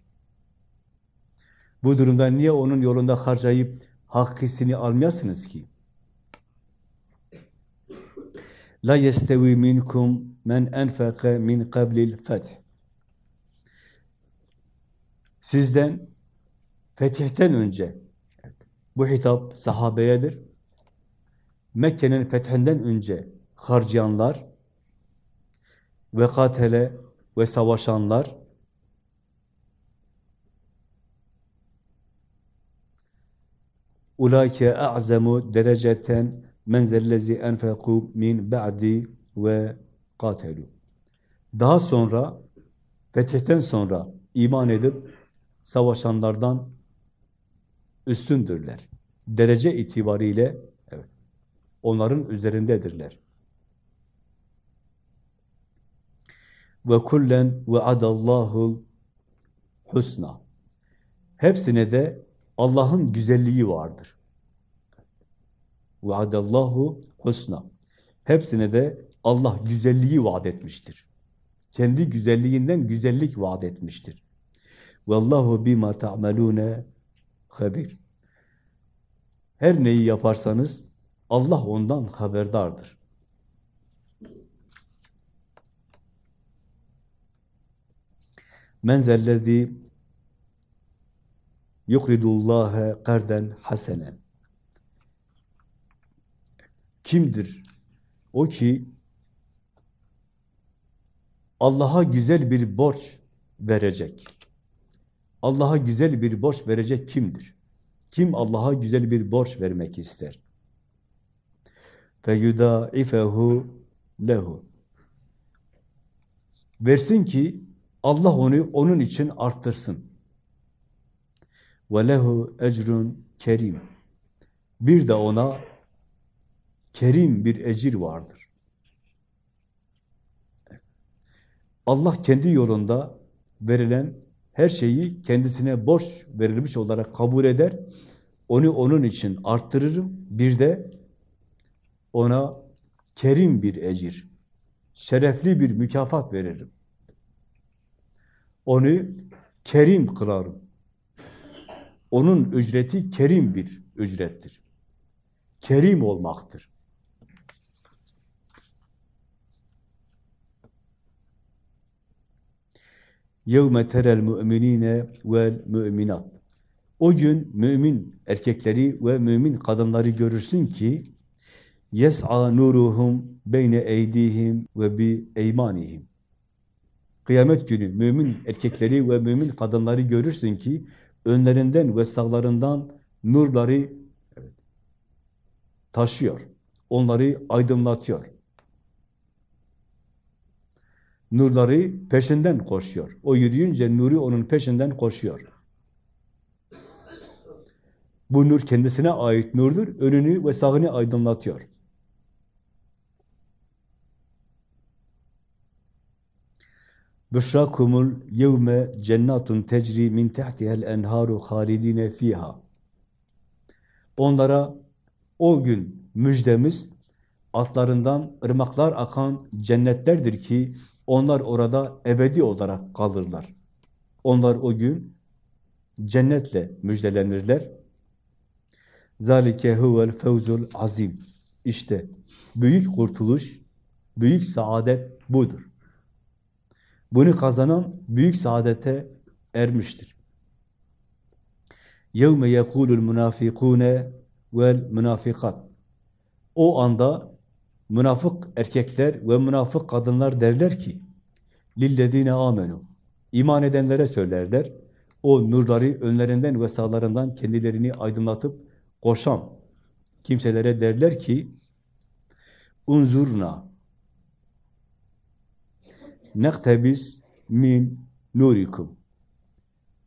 Bu durumda niye onun yolunda harcayıp hakkısını almayasınız ki? La yestevi minkum men enfaka min qablil feth. Sizden fetihten önce bu hitap sahabeyedir. Mekke'nin fethinden önce harcayanlar ve katele ve savaşanlar ulaike a'zemu dereceten menzellezi enfeku min ba'di ve katelu. Daha sonra fetihten sonra iman edip savaşanlardan üstündürler. Derece itibariyle evet, onların üzerindedirler. ve kullen ve adallahu husna. Hepsine de Allah'ın güzelliği vardır. Ve adallahu husna. Hepsine de Allah güzelliği vaat etmiştir. Kendi güzelliğinden güzellik vaat etmiştir. Vallahu bima ta'malune habir. Her neyi yaparsanız Allah ondan haberdardır. Men zellezî yukridullâhe karden hasenen. Kimdir? O ki Allah'a güzel bir borç verecek. Allah'a güzel bir borç verecek kimdir? Kim Allah'a güzel bir borç vermek ister? فَيُدَائِفَهُ lehu. Versin ki Allah onu onun için arttırsın. ve lehu ecrun kerim. Bir de ona kerim bir ecir vardır. Allah kendi yolunda verilen her şeyi kendisine borç verilmiş olarak kabul eder. Onu onun için arttırırım. Bir de ona kerim bir ecir, şerefli bir mükafat veririm. Onu kerim kılarım. Onun ücreti kerim bir ücrettir. Kerim olmaktır. يَوْمَ تَرَى الْمُؤْمِنِينَ وَالْمُؤْمِنَاتِ O gün mümin erkekleri ve mümin kadınları görürsün ki yes'a nuruhum beyne eydihim ve bi eymanihim. Kıyamet günü mümin erkekleri ve mümin kadınları görürsün ki önlerinden ve sağlarından nurları taşıyor. Onları aydınlatıyor. Nurları peşinden koşuyor. O yürüyünce nuru onun peşinden koşuyor. Bu nur kendisine ait nurdur. Önünü ve sağını aydınlatıyor. Büşrakumul yevme cennatun tecri min tehtihel enharu halidine fiha. Onlara o gün müjdemiz altlarından ırmaklar akan cennetlerdir ki onlar orada ebedi olarak kalırlar. Onlar o gün cennetle müjdelenirler. Zalike huvel fevzul azim. İşte büyük kurtuluş, büyük saadet budur. Bunu kazanan büyük saadete ermiştir. يَوْمَ يَقُولُ الْمُنَافِقُونَ وَالْمُنَافِقَاتِ O anda münafık erkekler ve münafık kadınlar derler ki lillezine amenu iman edenlere söylerler. O nurları önlerinden ve sağlarından kendilerini aydınlatıp koşan kimselere derler ki unzurna nektebiz min nurikum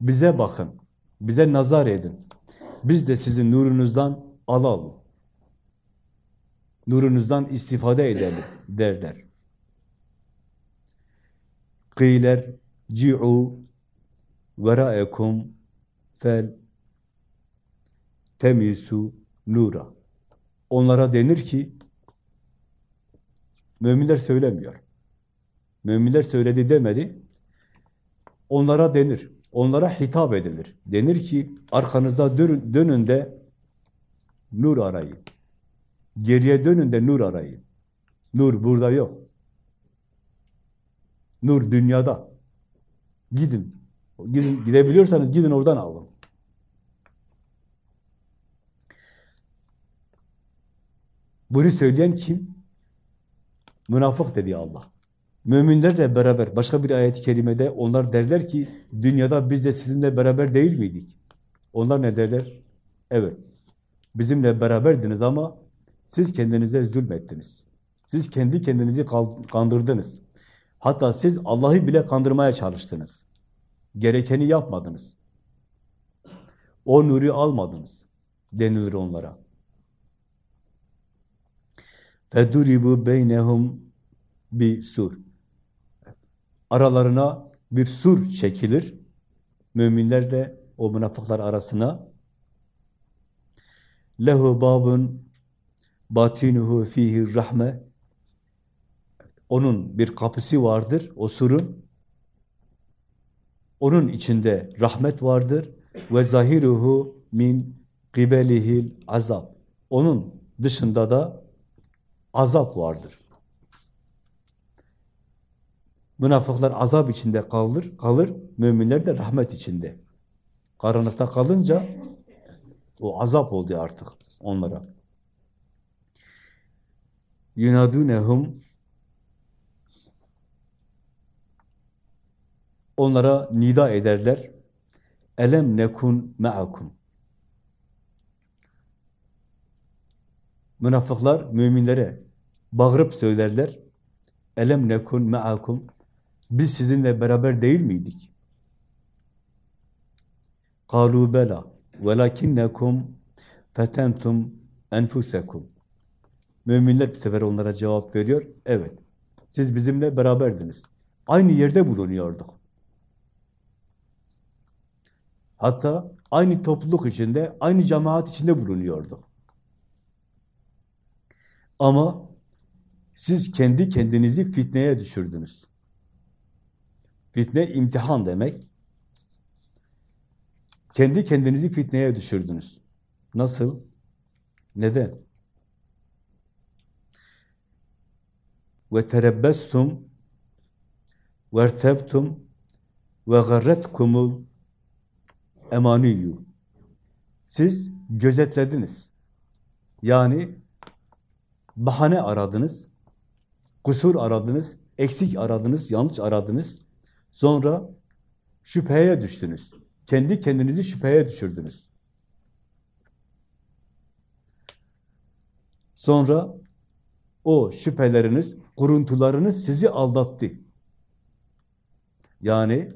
bize bakın, bize nazar edin. Biz de sizin nurunuzdan alalım. Nurunuzdan istifade edelim derler. Kıyler ci'u veraekum fel temisu nura. Onlara denir ki müminler söylemiyor. Müminler söyledi demedi. Onlara denir. Onlara hitap edilir. Denir ki arkanızda dönün, dönün de nur arayın. Geriye dönün de nur arayın. Nur burada yok. Nur dünyada. Gidin. Gidin gidebiliyorsanız gidin oradan alın. Bunu söyleyen kim? Münafık dedi Allah. Müminlerle beraber, başka bir ayet-i kerimede onlar derler ki, dünyada biz de sizinle beraber değil miydik? Onlar ne derler? Evet, bizimle beraberdiniz ama siz kendinize zulmettiniz. Siz kendi kendinizi kandırdınız. Hatta siz Allah'ı bile kandırmaya çalıştınız. Gerekeni yapmadınız. O nuru almadınız denilir onlara. Ve Feduribu beynehum bi sur. Aralarına bir sur çekilir. Müminler de o münafıklar arasına. Lehu babun batinuhu fihi rahme. Onun bir kapısı vardır o surun. Onun içinde rahmet vardır. Ve zahiruhu min qibelihil azab. Onun dışında da azap vardır. Münafıklar azap içinde kalır, kalır. Müminler de rahmet içinde. Karanlıkta kalınca o azap oldu artık onlara. Yunadunehum Onlara nida ederler. Elem nekun ma'akum. Münafıklar müminlere bağırıp söylerler. Elem nekun ma'akum. Biz sizinle beraber değil miydik? قَالُوا بَلَا وَلَكِنَّكُمْ فَتَنْتُمْ enfusekum. Müminler bir sefer onlara cevap veriyor. Evet, siz bizimle beraberdiniz. Aynı yerde bulunuyorduk. Hatta aynı topluluk içinde, aynı cemaat içinde bulunuyorduk. Ama siz kendi kendinizi fitneye düşürdünüz. Fitne imtihan demek. Kendi kendinizi fitneye düşürdünüz. Nasıl? Neden? ve terebbestum ve ertebtum ve garretkumul emaniyyu. Siz gözetlediniz. Yani bahane aradınız, kusur aradınız, eksik aradınız, yanlış aradınız. Sonra şüpheye düştünüz. Kendi kendinizi şüpheye düşürdünüz. Sonra o şüpheleriniz, kuruntularınız sizi aldattı. Yani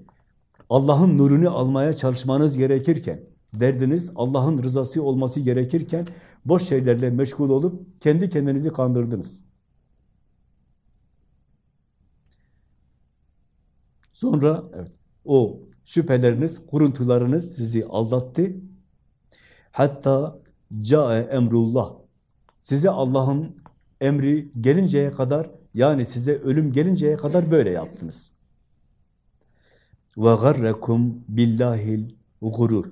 Allah'ın nurunu almaya çalışmanız gerekirken, derdiniz Allah'ın rızası olması gerekirken, boş şeylerle meşgul olup kendi kendinizi kandırdınız. Sonra evet, o şüpheleriniz, kuruntularınız sizi aldattı. Hatta cae emrullah. Size Allah'ın emri gelinceye kadar, yani size ölüm gelinceye kadar böyle yaptınız. Ve garrekum billahil gurur.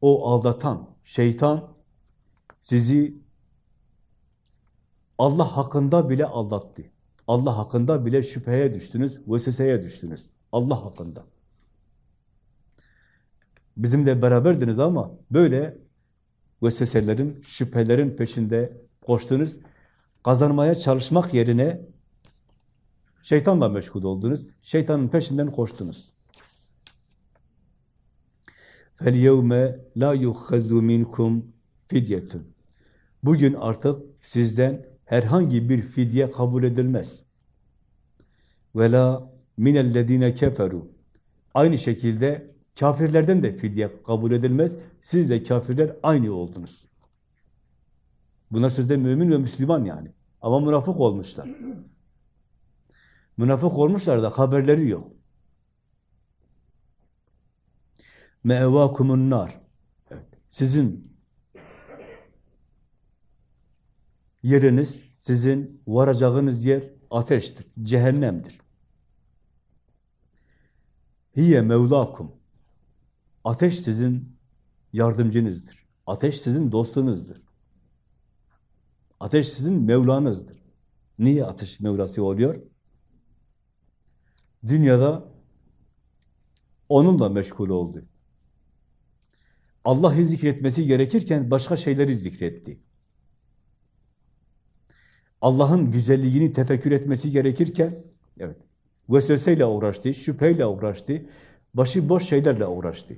O aldatan şeytan sizi Allah hakkında bile aldattı. Allah hakkında bile şüpheye düştünüz, vesveseye düştünüz. Allah hakkında. Bizimle beraberdiniz ama böyle vesveselerin, şüphelerin peşinde koştunuz. Kazanmaya çalışmak yerine şeytanla meşgul oldunuz. Şeytanın peşinden koştunuz. فَالْيَوْمَ لَا يُخَّزُ مِنْكُمْ فِدْيَةٌ Bugün artık sizden herhangi bir fidye kabul edilmez. Vela minellezine keferu. Aynı şekilde kafirlerden de fidye kabul edilmez. Siz de kafirler aynı oldunuz. Bunlar sözde mümin ve Müslüman yani. Ama münafık olmuşlar. Münafık olmuşlar da haberleri yok. Mevakumun nar. Evet. Sizin yeriniz, sizin varacağınız yer ateştir, cehennemdir. Hiye mevlakum. Ateş sizin yardımcınızdır. Ateş sizin dostunuzdur. Ateş sizin Mevlanızdır. Niye ateş Mevlası oluyor? Dünyada onunla meşgul oldu. Allah'ı zikretmesi gerekirken başka şeyleri zikretti. Allah'ın güzelliğini tefekkür etmesi gerekirken, evet, vesveseyle uğraştı, şüpheyle uğraştı, başı boş şeylerle uğraştı.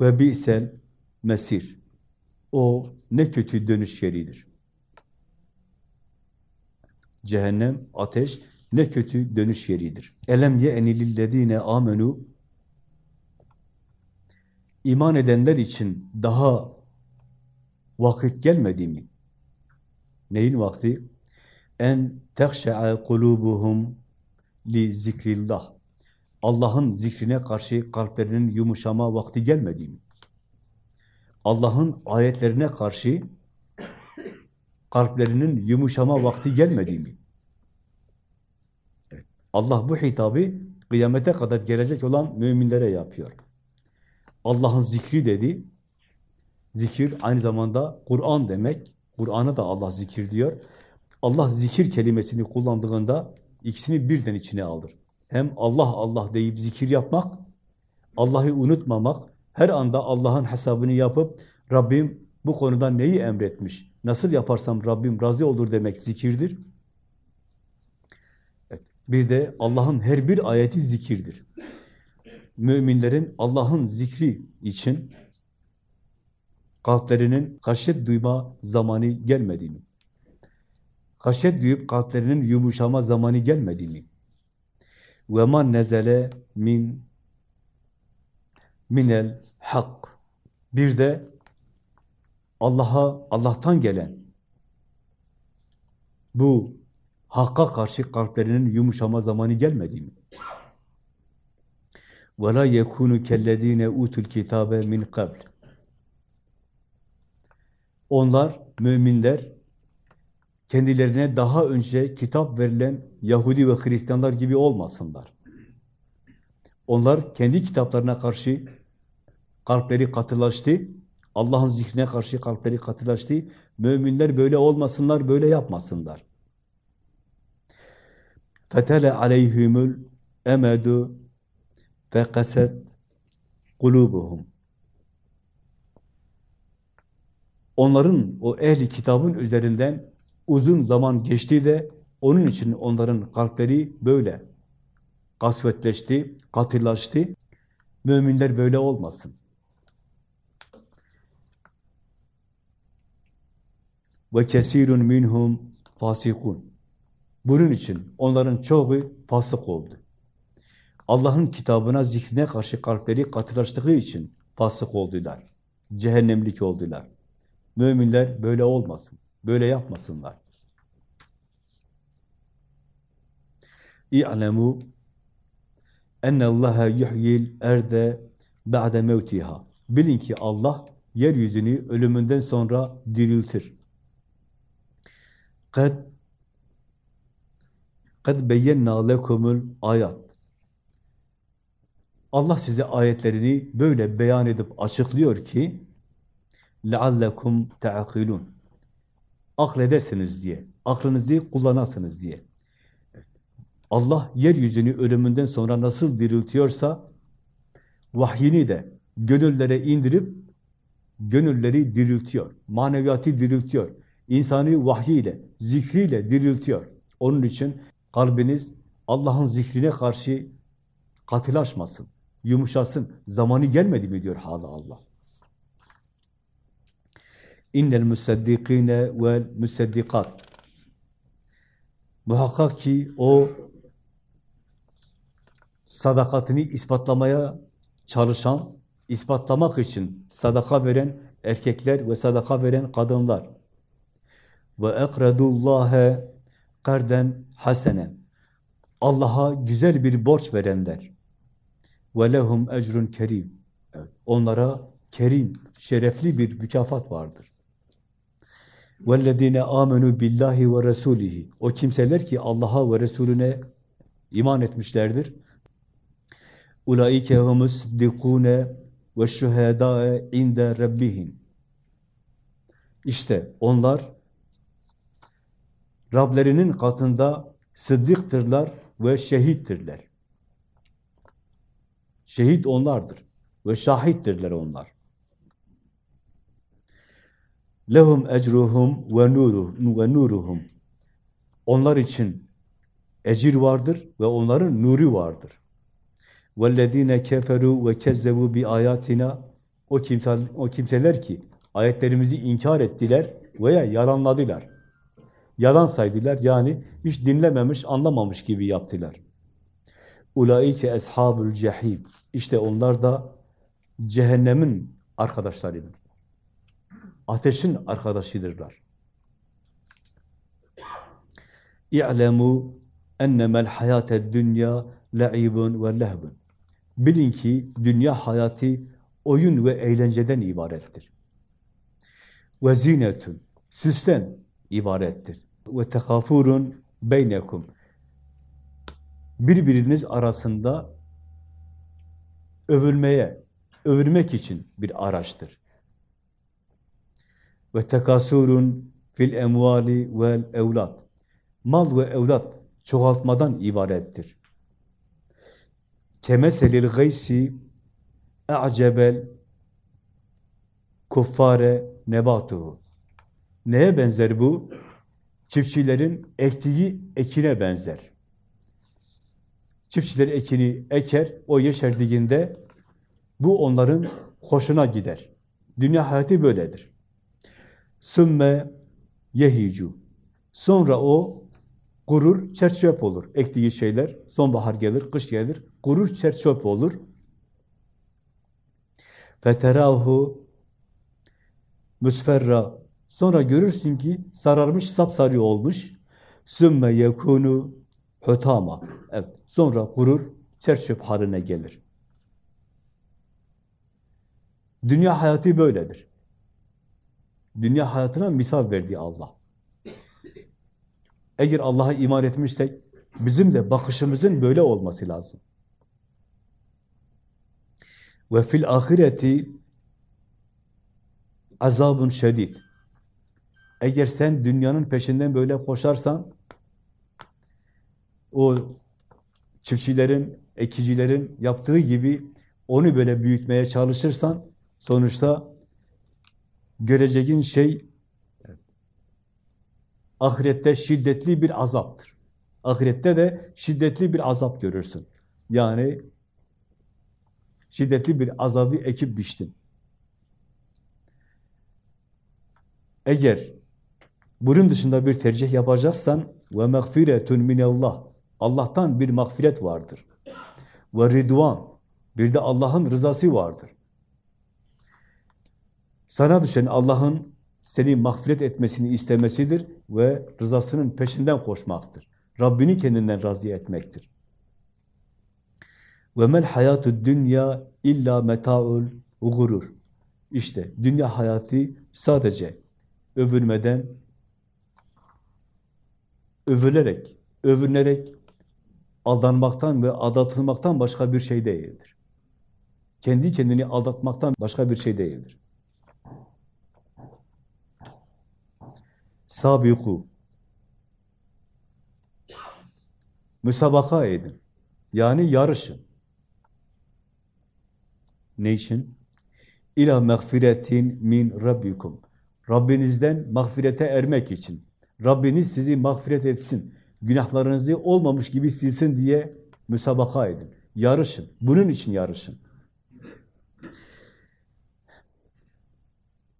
Ve bi'sel mesir. O ne kötü dönüş yeridir. Cehennem, ateş ne kötü dönüş yeridir. Elem ye'ni lillezine amenu iman edenler için daha vakit gelmedi mi? Neyin vakti? En tehşe'a kulubuhum li zikrillah. Allah'ın zikrine karşı kalplerinin yumuşama vakti gelmedi mi? Allah'ın ayetlerine karşı kalplerinin yumuşama vakti gelmedi mi? Evet. Allah bu hitabı kıyamete kadar gelecek olan müminlere yapıyor. Allah'ın zikri dedi. Zikir aynı zamanda Kur'an demek. Kur'an'a da Allah zikir diyor. Allah zikir kelimesini kullandığında ikisini birden içine alır. Hem Allah Allah deyip zikir yapmak, Allah'ı unutmamak, her anda Allah'ın hesabını yapıp Rabbim bu konuda neyi emretmiş, nasıl yaparsam Rabbim razı olur demek zikirdir. Bir de Allah'ın her bir ayeti zikirdir. Müminlerin Allah'ın zikri için kalplerinin kaşet duyma zamanı gelmedi mi? Kaşet duyup kalplerinin yumuşama zamanı gelmedi mi? Ve man nezele min minel hak. Bir de Allah'a, Allah'tan gelen bu hakka karşı kalplerinin yumuşama zamanı gelmedi mi? وَلَا يَكُونُ كَلَّذ۪ينَ اُوتُ الْكِتَابَ مِنْ قَبْلِ onlar, müminler, kendilerine daha önce kitap verilen Yahudi ve Hristiyanlar gibi olmasınlar. Onlar kendi kitaplarına karşı kalpleri katılaştı, Allah'ın zikrine karşı kalpleri katılaştı. Müminler böyle olmasınlar, böyle yapmasınlar. fetele aleyhimul emedu fekaset kulubuhum. Onların o ehli kitabın üzerinden uzun zaman geçti de onun için onların kalpleri böyle kasvetleşti, katılaştı. Müminler böyle olmasın. Ve kesirun minhum fasikun. Bunun için onların çoğu fasık oldu. Allah'ın kitabına, zikrine karşı kalpleri katılaştığı için fasık oldular. Cehennemlik oldular. Müminler böyle olmasın. Böyle yapmasınlar. İ'lemû ennallâhe yuhyil erde ba'de mevtiha. Bilin ki Allah yeryüzünü ölümünden sonra diriltir. Kad kad beyyenna lekumul ayat. Allah size ayetlerini böyle beyan edip açıklıyor ki لَعَلَّكُمْ تَعَقِلُونَ Akledesiniz diye, aklınızı kullanasınız diye. Allah yeryüzünü ölümünden sonra nasıl diriltiyorsa vahyini de gönüllere indirip gönülleri diriltiyor, maneviyatı diriltiyor. İnsani vahyiyle, zikriyle diriltiyor. Onun için kalbiniz Allah'ın zikrine karşı katılaşmasın, yumuşasın. Zamanı gelmedi mi diyor hala Allah. İnnel müseddikine vel müseddikat. Muhakkak ki o sadakatini ispatlamaya çalışan, ispatlamak için sadaka veren erkekler ve sadaka veren kadınlar. Ve ekredullâhe karden hasenen. Allah'a güzel bir borç verenler. Ve lehum ecrun kerim. Onlara kerim, şerefli bir mükafat vardır. وَالَّذ۪ينَ آمَنُوا بِاللّٰهِ وَرَسُولِهِ O kimseler ki Allah'a ve Resulüne iman etmişlerdir. اُولَٰئِكَ هُمُ الصِّدِّقُونَ وَالشُّهَدَاءَ عِنْدَ رَبِّهِمْ İşte onlar Rablerinin katında sıddıktırlar ve şehittirler. Şehit onlardır ve şahittirler onlar. Lehum ecruhum ve nuruhum ve nuruhum. Onlar için ecir vardır ve onların nuru vardır. Vellezine keferu ve vekezzebu bi ayatina. O kimseler, o kimseler ki ayetlerimizi inkar ettiler veya yalanladılar. Yalan saydılar yani hiç dinlememiş, anlamamış gibi yaptılar. Ulaike eshabul cehim. İşte onlar da cehennemin arkadaşlarıdır. Ateşin arkadaşıdırlar. İ'lemû ennemel hayâted dünya le'ibun ve lehbun. Bilin ki dünya hayatı oyun ve eğlenceden ibarettir. Ve zinetun, süsten ibarettir. Ve tekafurun beynekum. Birbiriniz arasında övülmeye, övülmek için bir araçtır. Ve tekasurun fil emvali vel evlat. Mal ve evlat çoğaltmadan ibarettir. Kemeselil gaysi e'cebel kuffare nebatuhu. Neye benzer bu? Çiftçilerin ektiği ekine benzer. Çiftçiler ekini eker, o yeşerdiğinde bu onların hoşuna gider. Dünya hayatı böyledir. Sümme yehicu. Sonra o gurur çerçöp olur. Ektiği şeyler sonbahar gelir, kış gelir. Gurur çerçöp olur. Feterahu musferra. Sonra görürsün ki sararmış, sapsarı olmuş. Sümme yekunu hutama. Evet. Sonra gurur çerçöp haline gelir. Dünya hayatı böyledir. Dünya hayatına misal verdi Allah. Eğer Allah'a iman etmişsek, bizim de bakışımızın böyle olması lazım. Ve fil ahireti azabun şedid. Eğer sen dünyanın peşinden böyle koşarsan, o çiftçilerin, ekicilerin yaptığı gibi onu böyle büyütmeye çalışırsan sonuçta göreceğin şey ahirette şiddetli bir azaptır. Ahirette de şiddetli bir azap görürsün. Yani şiddetli bir azabı ekip biçtin. Eğer bunun dışında bir tercih yapacaksan ve mağfiretun minallah Allah'tan bir mağfiret vardır. Ve ridvan bir de Allah'ın rızası vardır. Sana düşen Allah'ın seni mağfiret etmesini istemesidir ve rızasının peşinden koşmaktır. Rabbini kendinden razı etmektir. Ve mel hayatu dünya illa metaul gurur. İşte dünya hayatı sadece övülmeden, övülerek, övünerek aldanmaktan ve aldatılmaktan başka bir şey değildir. Kendi kendini aldatmaktan başka bir şey değildir. Sabiku Müsabaka edin. Yani yarışın. Ne için? İla mağfiretin min rabbikum. Rabbinizden mağfirete ermek için. Rabbiniz sizi mağfiret etsin. Günahlarınızı olmamış gibi silsin diye müsabaka edin. Yarışın. Bunun için yarışın.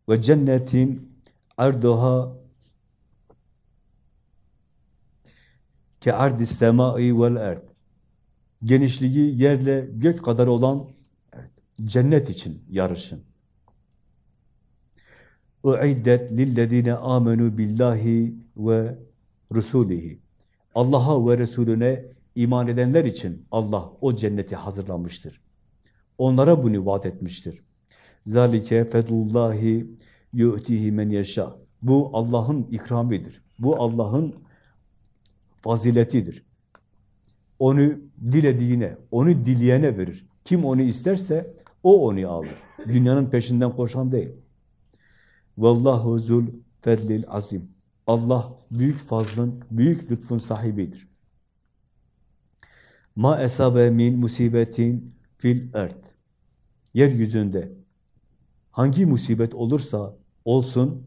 Ve cennetin arduha ke ardis semai vel erd. Genişliği yerle gök kadar olan cennet için yarışın. Uiddet lillezine amenu billahi ve rusulihi. Allah'a ve Resulüne iman edenler için Allah o cenneti hazırlamıştır. Onlara bunu vaat etmiştir. Zalike fedlullahi yu'tihi men yeşâ. Bu Allah'ın ikramidir. Bu Allah'ın faziletidir. Onu dilediğine, onu dileyene verir. Kim onu isterse o onu alır. Dünyanın peşinden koşan değil. Vallahu zul fedlil azim. Allah büyük fazlın, büyük lütfun sahibidir. Ma esabe min musibetin fil erd. Yeryüzünde hangi musibet olursa olsun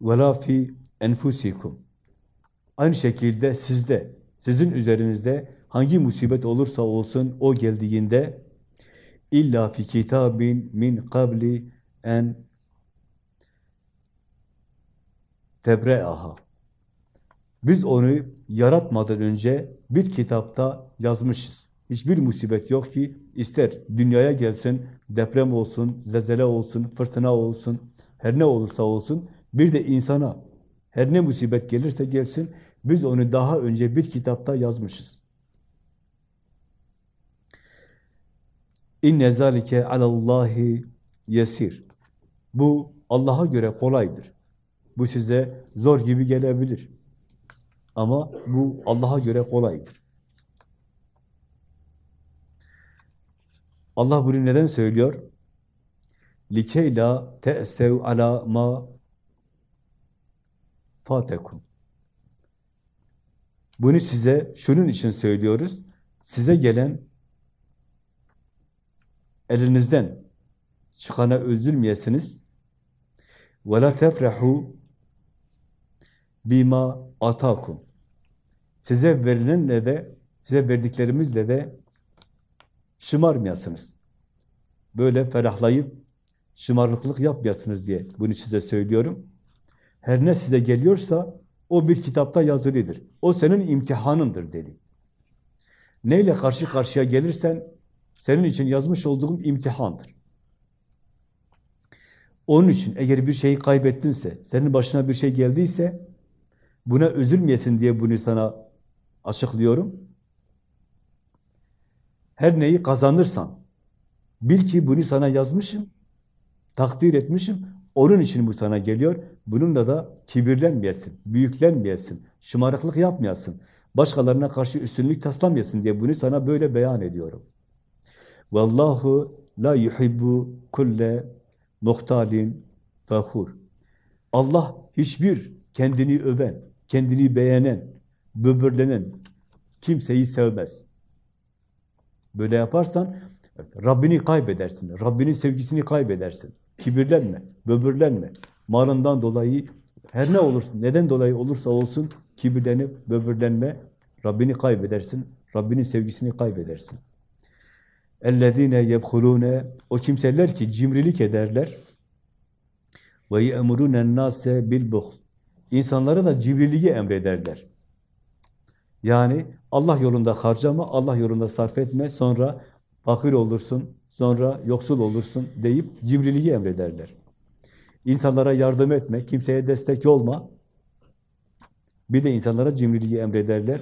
vela fi enfusikum. Aynı şekilde sizde, sizin üzerinizde hangi musibet olursa olsun o geldiğinde illa fi kitabin min qabli en tebreaha. Biz onu yaratmadan önce bir kitapta yazmışız. Hiçbir musibet yok ki ister dünyaya gelsin, deprem olsun, zelzele olsun, fırtına olsun, her ne olursa olsun bir de insana her ne musibet gelirse gelsin, biz onu daha önce bir kitapta yazmışız. İnne zalike alallahi yesir. Bu Allah'a göre kolaydır. Bu size zor gibi gelebilir. Ama bu Allah'a göre kolaydır. Allah bunu neden söylüyor? Likeyla te'sev ala ma فَاتَكُمْ Bunu size şunun için söylüyoruz. Size gelen elinizden çıkana üzülmeyesiniz. وَلَا تَفْرَحُوا bima atakum. Size verilenle de, size verdiklerimizle de şımarmayasınız. Böyle ferahlayıp şımarıklık yapmayasınız diye bunu size söylüyorum. Her ne size geliyorsa o bir kitapta yazılıdır. O senin imtihanındır dedi. Neyle karşı karşıya gelirsen senin için yazmış olduğum imtihandır. Onun için eğer bir şeyi kaybettinse, senin başına bir şey geldiyse buna üzülmeyesin diye bunu sana açıklıyorum. Her neyi kazanırsan bil ki bunu sana yazmışım, takdir etmişim. Onun için bu sana geliyor. Bununla da kibirlenmeyesin, büyüklenmeyesin, şımarıklık yapmayasın. Başkalarına karşı üstünlük taslamayasın diye bunu sana böyle beyan ediyorum. Vallahu la yuhibbu kulle muhtalin fahur. Allah hiçbir kendini öven, kendini beğenen, böbürlenen, kimseyi sevmez. Böyle yaparsan Rabbini kaybedersin. Rabbinin sevgisini kaybedersin. Kibirlenme, böbürlenme. Malından dolayı her ne olursun, neden dolayı olursa olsun kibirlenip böbürlenme. Rabbini kaybedersin. Rabbinin sevgisini kaybedersin. اَلَّذ۪ينَ يَبْخُلُونَ O kimseler ki cimrilik ederler. وَيَأْمُرُونَ النَّاسَ بِالْبُخْلِ İnsanlara da cimriliği emrederler. Yani Allah yolunda harcama, Allah yolunda sarf etme, sonra fakir olursun, Sonra yoksul olursun deyip cimriliği emrederler. İnsanlara yardım etme, kimseye destek olma. Bir de insanlara cimriliği emrederler.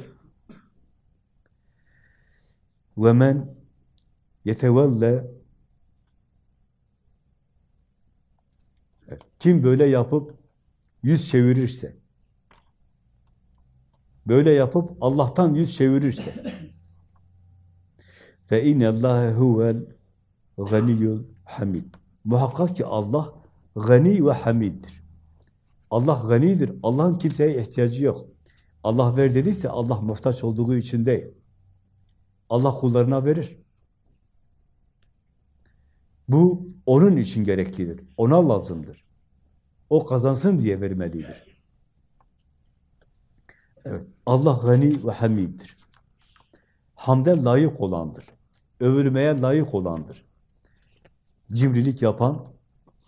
Ve men yetevelle kim böyle yapıp yüz çevirirse böyle yapıp Allah'tan yüz çevirirse fe innellâhe huvel ganiyyul hamid. Muhakkak ki Allah gani ve hamiddir. Allah ganidir. Allah'ın kimseye ihtiyacı yok. Allah ver dediyse Allah muhtaç olduğu için değil. Allah kullarına verir. Bu onun için gereklidir. Ona lazımdır. O kazansın diye vermelidir. Evet. Allah gani ve hamiddir. Hamde layık olandır. Övülmeye layık olandır. Cimrilik yapan,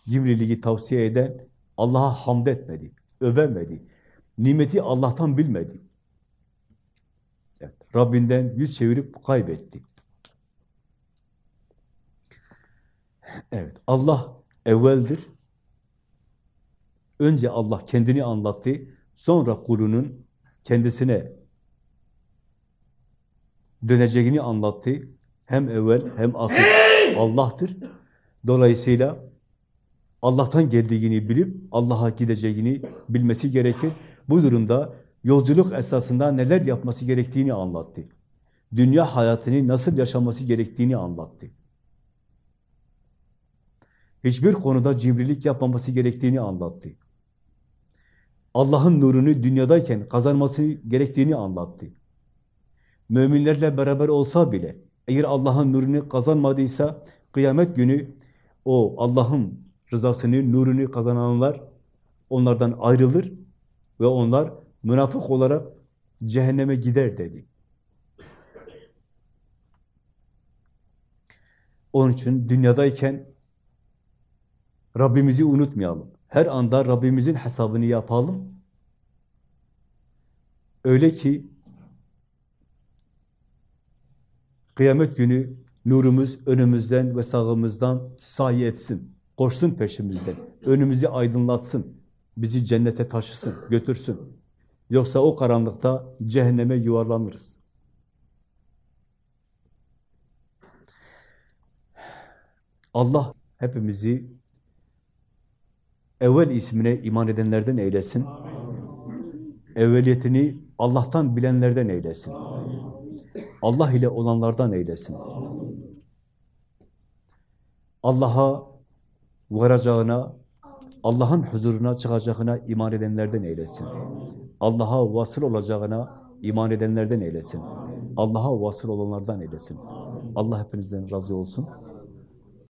cimriliği tavsiye eden Allah'a hamd etmedi, övemedi. Nimeti Allah'tan bilmedi. Evet, Rabbinden yüz çevirip kaybetti. Evet, Allah evveldir. Önce Allah kendini anlattı, sonra kulunun kendisine döneceğini anlattı. Hem evvel hem ahir Allah'tır. Dolayısıyla Allah'tan geldiğini bilip Allah'a gideceğini bilmesi gerekir. Bu durumda yolculuk esasında neler yapması gerektiğini anlattı. Dünya hayatını nasıl yaşaması gerektiğini anlattı. Hiçbir konuda cimrilik yapmaması gerektiğini anlattı. Allah'ın nurunu dünyadayken kazanması gerektiğini anlattı. Müminlerle beraber olsa bile eğer Allah'ın nurunu kazanmadıysa kıyamet günü o Allah'ın rızasını, nurunu kazananlar onlardan ayrılır ve onlar münafık olarak cehenneme gider dedi. Onun için dünyadayken Rabbimizi unutmayalım. Her anda Rabbimizin hesabını yapalım. Öyle ki kıyamet günü nurumuz önümüzden ve sağımızdan sahi etsin. Koşsun peşimizden. Önümüzü aydınlatsın. Bizi cennete taşısın, götürsün. Yoksa o karanlıkta cehenneme yuvarlanırız. Allah hepimizi evvel ismine iman edenlerden eylesin. Evveliyetini Allah'tan bilenlerden eylesin. Allah ile olanlardan eylesin. Allah'a varacağına, Allah'ın huzuruna çıkacağına iman edenlerden eylesin. Allah'a vasıl olacağına iman edenlerden eylesin. Allah'a vasıl olanlardan eylesin. Allah hepinizden razı olsun.